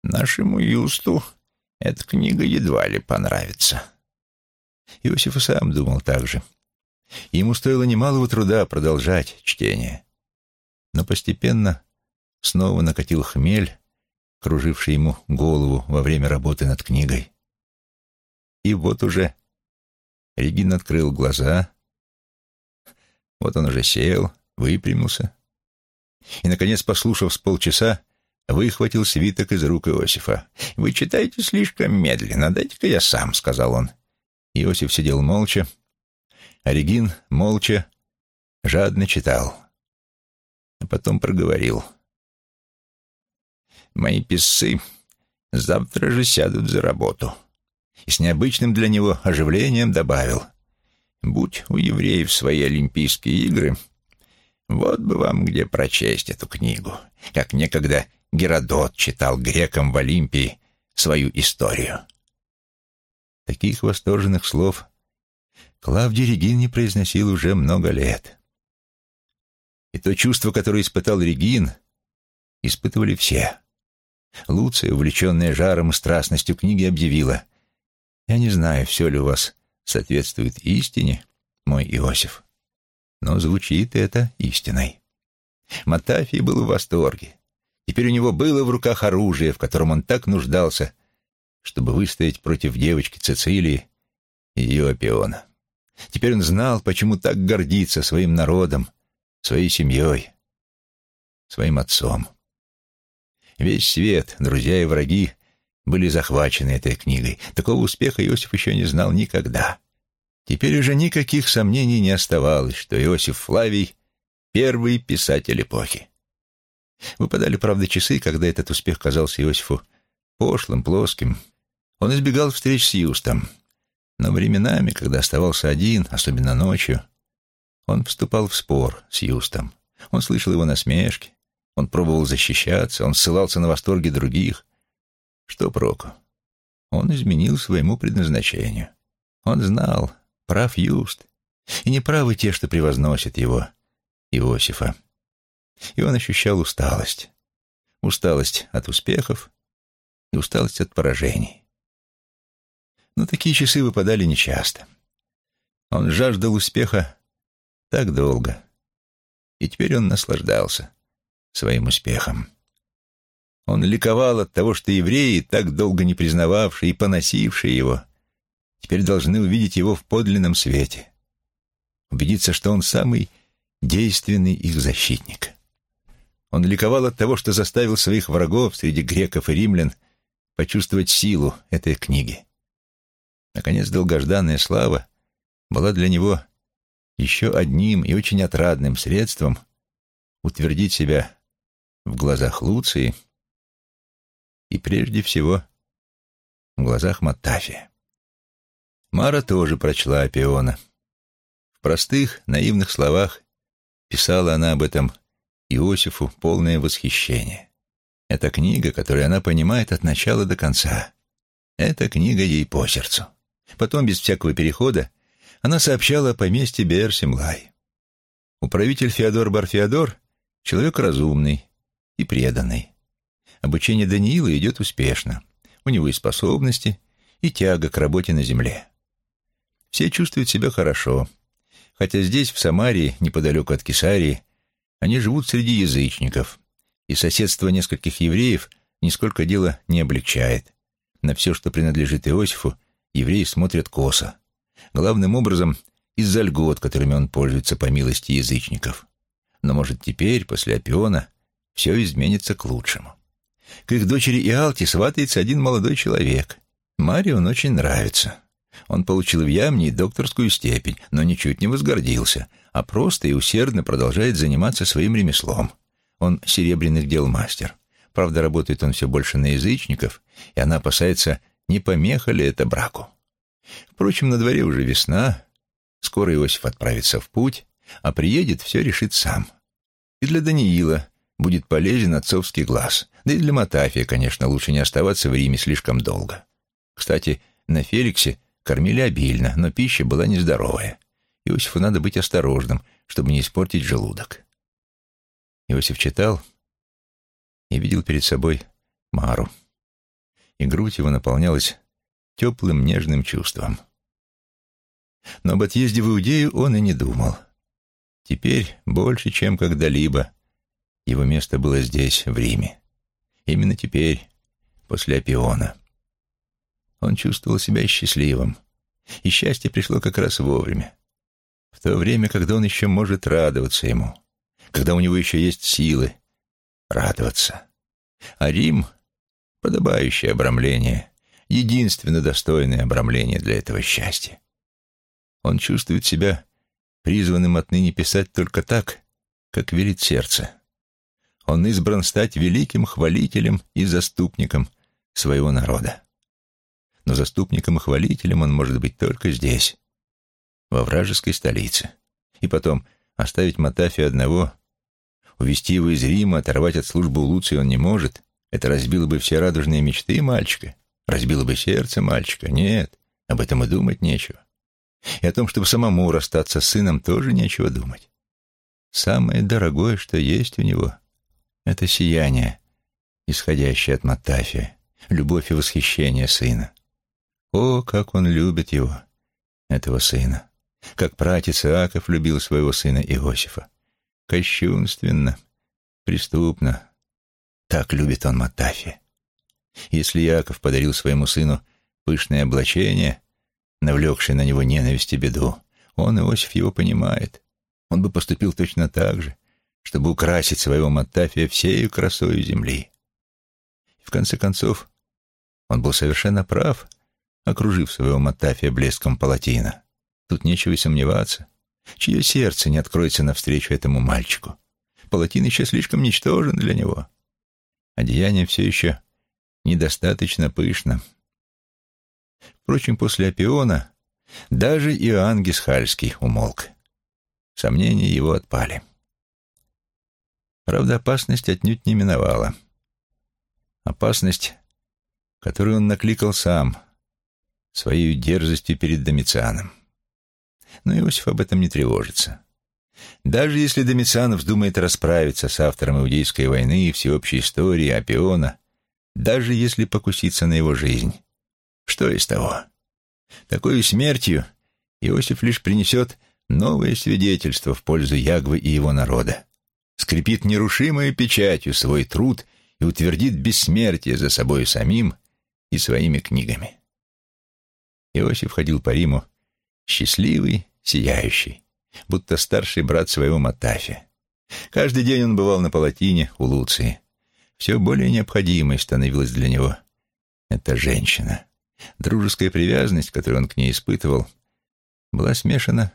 «Нашему Юсту эта книга едва ли понравится». Иосиф и сам думал так же. Ему стоило немалого труда продолжать чтение. Но постепенно снова накатил хмель, круживший ему голову во время работы над книгой. И вот уже Регин открыл глаза, вот он уже сел, выпрямился и, наконец, послушав с полчаса, выхватил свиток из рук Иосифа. «Вы читаете слишком медленно, дайте-ка я сам», — сказал он. Иосиф сидел молча, Оригин молча, жадно читал, а потом проговорил. «Мои писцы завтра же сядут за работу». И с необычным для него оживлением добавил. «Будь у евреев свои Олимпийские игры, вот бы вам где прочесть эту книгу, как некогда Геродот читал грекам в Олимпии свою историю». Таких восторженных слов Клавдий Регин не произносил уже много лет. И то чувство, которое испытал Регин, испытывали все. Луция, увлеченная жаром и страстностью книги, объявила, «Я не знаю, все ли у вас соответствует истине, мой Иосиф, но звучит это истиной». Матафий был в восторге. Теперь у него было в руках оружие, в котором он так нуждался, чтобы выстоять против девочки Цицилии и ее опиона. Теперь он знал, почему так гордится своим народом, своей семьей, своим отцом. Весь свет, друзья и враги, были захвачены этой книгой. Такого успеха Иосиф еще не знал никогда. Теперь уже никаких сомнений не оставалось, что Иосиф Флавий — первый писатель эпохи. Выпадали, правда, часы, когда этот успех казался Иосифу пошлым, плоским. Он избегал встреч с Юстом — но временами, когда оставался один, особенно ночью, он вступал в спор с Юстом. Он слышал его насмешки, он пробовал защищаться, он ссылался на восторги других. Что проку? Он изменил своему предназначению. Он знал, прав Юст, и неправы те, что превозносят его, Иосифа. И он ощущал усталость. Усталость от успехов и усталость от поражений. Но такие часы выпадали нечасто. Он жаждал успеха так долго, и теперь он наслаждался своим успехом. Он ликовал от того, что евреи, так долго не признававшие и поносившие его, теперь должны увидеть его в подлинном свете, убедиться, что он самый действенный их защитник. Он ликовал от того, что заставил своих врагов среди греков и римлян почувствовать силу этой книги. Наконец, долгожданная слава была для него еще одним и очень отрадным средством утвердить себя в глазах Луции и прежде всего в глазах Маттафия. Мара тоже прочла Апиона. В простых, наивных словах писала она об этом Иосифу полное восхищение. Это книга, которую она понимает от начала до конца. Эта книга ей по сердцу. Потом, без всякого перехода, она сообщала о поместье Берсимлай. Управитель Феодор Барфеодор — человек разумный и преданный. Обучение Даниила идет успешно. У него и способности, и тяга к работе на земле. Все чувствуют себя хорошо, хотя здесь, в Самарии, неподалеку от Кесарии, они живут среди язычников, и соседство нескольких евреев нисколько дело не облегчает. На все, что принадлежит Иосифу, евреи смотрят косо. Главным образом из-за льгот, которыми он пользуется по милости язычников. Но, может, теперь, после Апиона, все изменится к лучшему. К их дочери Иалте сватается один молодой человек. Маре он очень нравится. Он получил в Ямне докторскую степень, но ничуть не возгордился, а просто и усердно продолжает заниматься своим ремеслом. Он серебряных дел мастер. Правда, работает он все больше на язычников, и она опасается, не помеха ли это браку. Впрочем, на дворе уже весна, скоро Иосиф отправится в путь, а приедет, все решит сам. И для Даниила будет полезен отцовский глаз. Да и для Матафия, конечно, лучше не оставаться в Риме слишком долго. Кстати, на Феликсе кормили обильно, но пища была нездоровая. Иосифу надо быть осторожным, чтобы не испортить желудок. Иосиф читал и видел перед собой Мару. И грудь его наполнялась теплым нежным чувством. Но об отъезде в Иудею он и не думал. Теперь, больше, чем когда-либо, его место было здесь, в Риме. Именно теперь, после Апиона. Он чувствовал себя счастливым, и счастье пришло как раз вовремя. В то время, когда он еще может радоваться ему, когда у него еще есть силы радоваться. А Рим — подобающее обрамление, единственно достойное обрамление для этого счастья. Он чувствует себя призванным отныне писать только так, как велит сердце он избран стать великим хвалителем и заступником своего народа. Но заступником и хвалителем он может быть только здесь, во вражеской столице. И потом оставить Матафия одного, увести его из Рима, оторвать от службы у Луции он не может. Это разбило бы все радужные мечты мальчика, разбило бы сердце мальчика. Нет, об этом и думать нечего. И о том, чтобы самому расстаться с сыном, тоже нечего думать. Самое дорогое, что есть у него — это сияние, исходящее от Матафия, любовь и восхищение сына. О, как он любит его, этого сына! Как пратец Иаков любил своего сына Иосифа. Кощунственно, преступно. Так любит он Матафия. Если Иаков подарил своему сыну пышное облачение, навлекшее на него ненависть и беду, он, Иосиф, его понимает. Он бы поступил точно так же, чтобы украсить своего Маттафия всею красою земли. И в конце концов, он был совершенно прав, окружив своего Маттафия блеском палатина. Тут нечего и сомневаться. Чье сердце не откроется навстречу этому мальчику? Палатин еще слишком ничтожен для него. Одеяние все еще недостаточно пышно. Впрочем, после Апиона даже Иоанн Гисхальский умолк. Сомнения его отпали. Правда, опасность отнюдь не миновала. Опасность, которую он накликал сам, своей дерзостью перед Домицианом. Но Иосиф об этом не тревожится. Даже если Домициан вздумает расправиться с автором Иудейской войны и всеобщей истории Апиона, даже если покуситься на его жизнь, что из того? Такой смертью Иосиф лишь принесет новое свидетельство в пользу Ягвы и его народа скрепит нерушимой печатью свой труд и утвердит бессмертие за собой самим и своими книгами. Иосиф ходил по Риму счастливый, сияющий, будто старший брат своего Матафи. Каждый день он бывал на палатине у Луции. Все более необходимой становилась для него эта женщина. Дружеская привязанность, которую он к ней испытывал, была смешана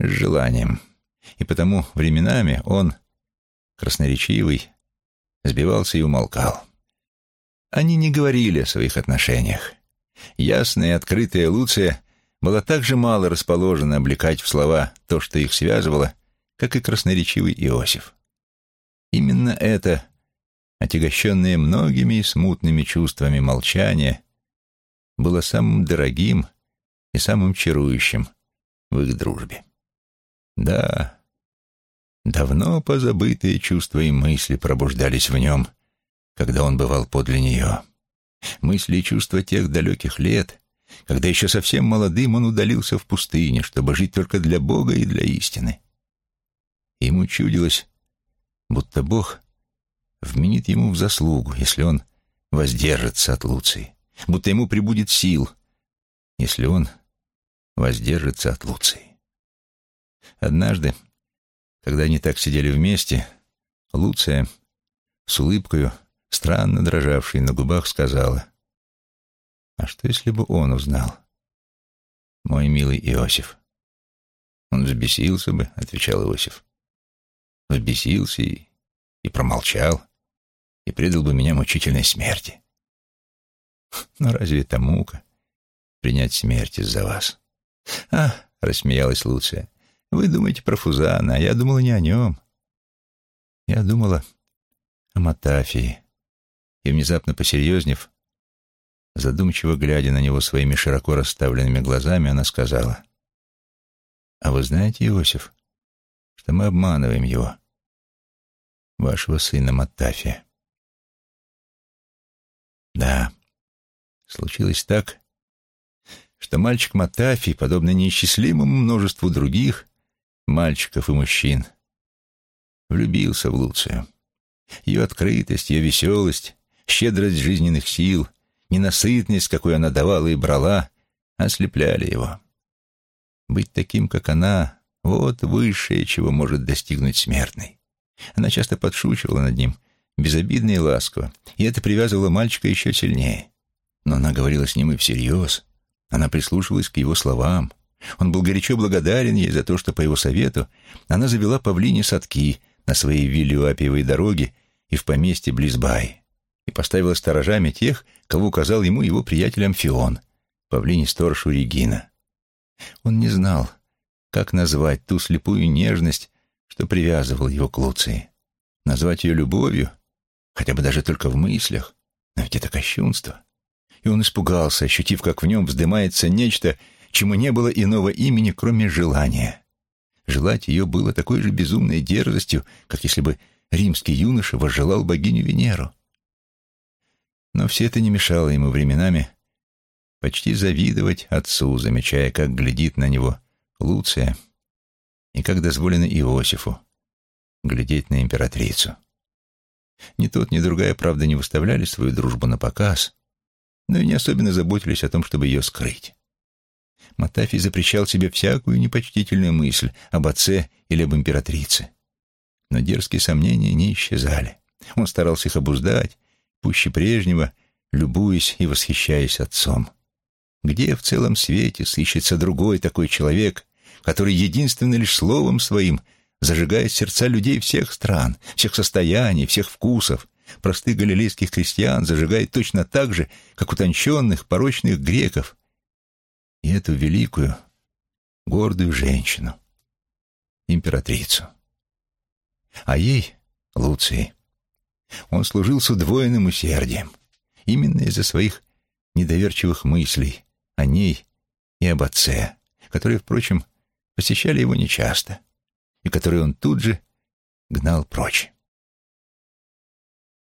с желанием. И потому временами он, красноречивый, сбивался и умолкал. Они не говорили о своих отношениях. Ясная и открытая Луция была так же мало расположена облекать в слова то, что их связывало, как и красноречивый Иосиф. Именно это, отягощенное многими смутными чувствами молчания, было самым дорогим и самым чарующим в их дружбе. Да, давно позабытые чувства и мысли пробуждались в нем, когда он бывал подле нее. Мысли и чувства тех далеких лет, когда еще совсем молодым он удалился в пустыне, чтобы жить только для Бога и для истины. Ему чудилось, будто Бог вменит ему в заслугу, если он воздержится от Луции, будто ему прибудет сил, если он воздержится от Луции. Однажды, когда они так сидели вместе, Луция с улыбкою, странно дрожавшей на губах, сказала, «А что, если бы он узнал, мой милый Иосиф?» «Он взбесился бы», — отвечал Иосиф. «Взбесился и, и промолчал, и предал бы меня мучительной смерти. <laughs> Но разве это мука — принять смерть из-за вас?» «А», — рассмеялась Луция, — «вы думаете про Фузана, а я думала не о нем. Я думала о Матафии». И внезапно посерьезнев, задумчиво глядя на него своими широко расставленными глазами, она сказала, «А вы знаете, Иосиф, что мы обманываем его, вашего сына Матафия?» Да, случилось так, что мальчик Матафий, подобно неисчислимому множеству других мальчиков и мужчин, влюбился в Луцию. Ее открытость, ее веселость, щедрость жизненных сил, ненасытность, какую она давала и брала, ослепляли его. Быть таким, как она, вот высшее, чего может достигнуть смертный. Она часто подшучивала над ним, безобидно и ласково, и это привязывало мальчика еще сильнее. Но она говорила с ним и всерьез, она прислушивалась к его словам. Он был горячо благодарен ей за то, что по его совету она завела павлине садки на своей вилле дороге и в поместье Близбай и поставила сторожами тех, кого указал ему его приятель Амфион, павлине сторожу Регина. Он не знал, как назвать ту слепую нежность, что привязывал его к Луции. Назвать ее любовью, хотя бы даже только в мыслях, но ведь это кощунство и он испугался, ощутив, как в нем вздымается нечто, чему не было иного имени, кроме желания. Желать ее было такой же безумной дерзостью, как если бы римский юноша возжелал богиню Венеру. Но все это не мешало ему временами почти завидовать отцу, замечая, как глядит на него Луция и как дозволено Иосифу глядеть на императрицу. Ни тот, ни другая, правда, не выставляли свою дружбу на показ, но и не особенно заботились о том, чтобы ее скрыть. Матафий запрещал себе всякую непочтительную мысль об отце или об императрице. Но дерзкие сомнения не исчезали. Он старался их обуздать, пуще прежнего, любуясь и восхищаясь отцом. Где в целом свете сыщется другой такой человек, который единственно лишь словом своим зажигает сердца людей всех стран, всех состояний, всех вкусов, простых галилейских крестьян зажигает точно так же, как утонченных, порочных греков. И эту великую, гордую женщину, императрицу. А ей, Луции, он служил с удвоенным усердием, именно из-за своих недоверчивых мыслей о ней и об отце, которые, впрочем, посещали его нечасто, и которые он тут же гнал прочь.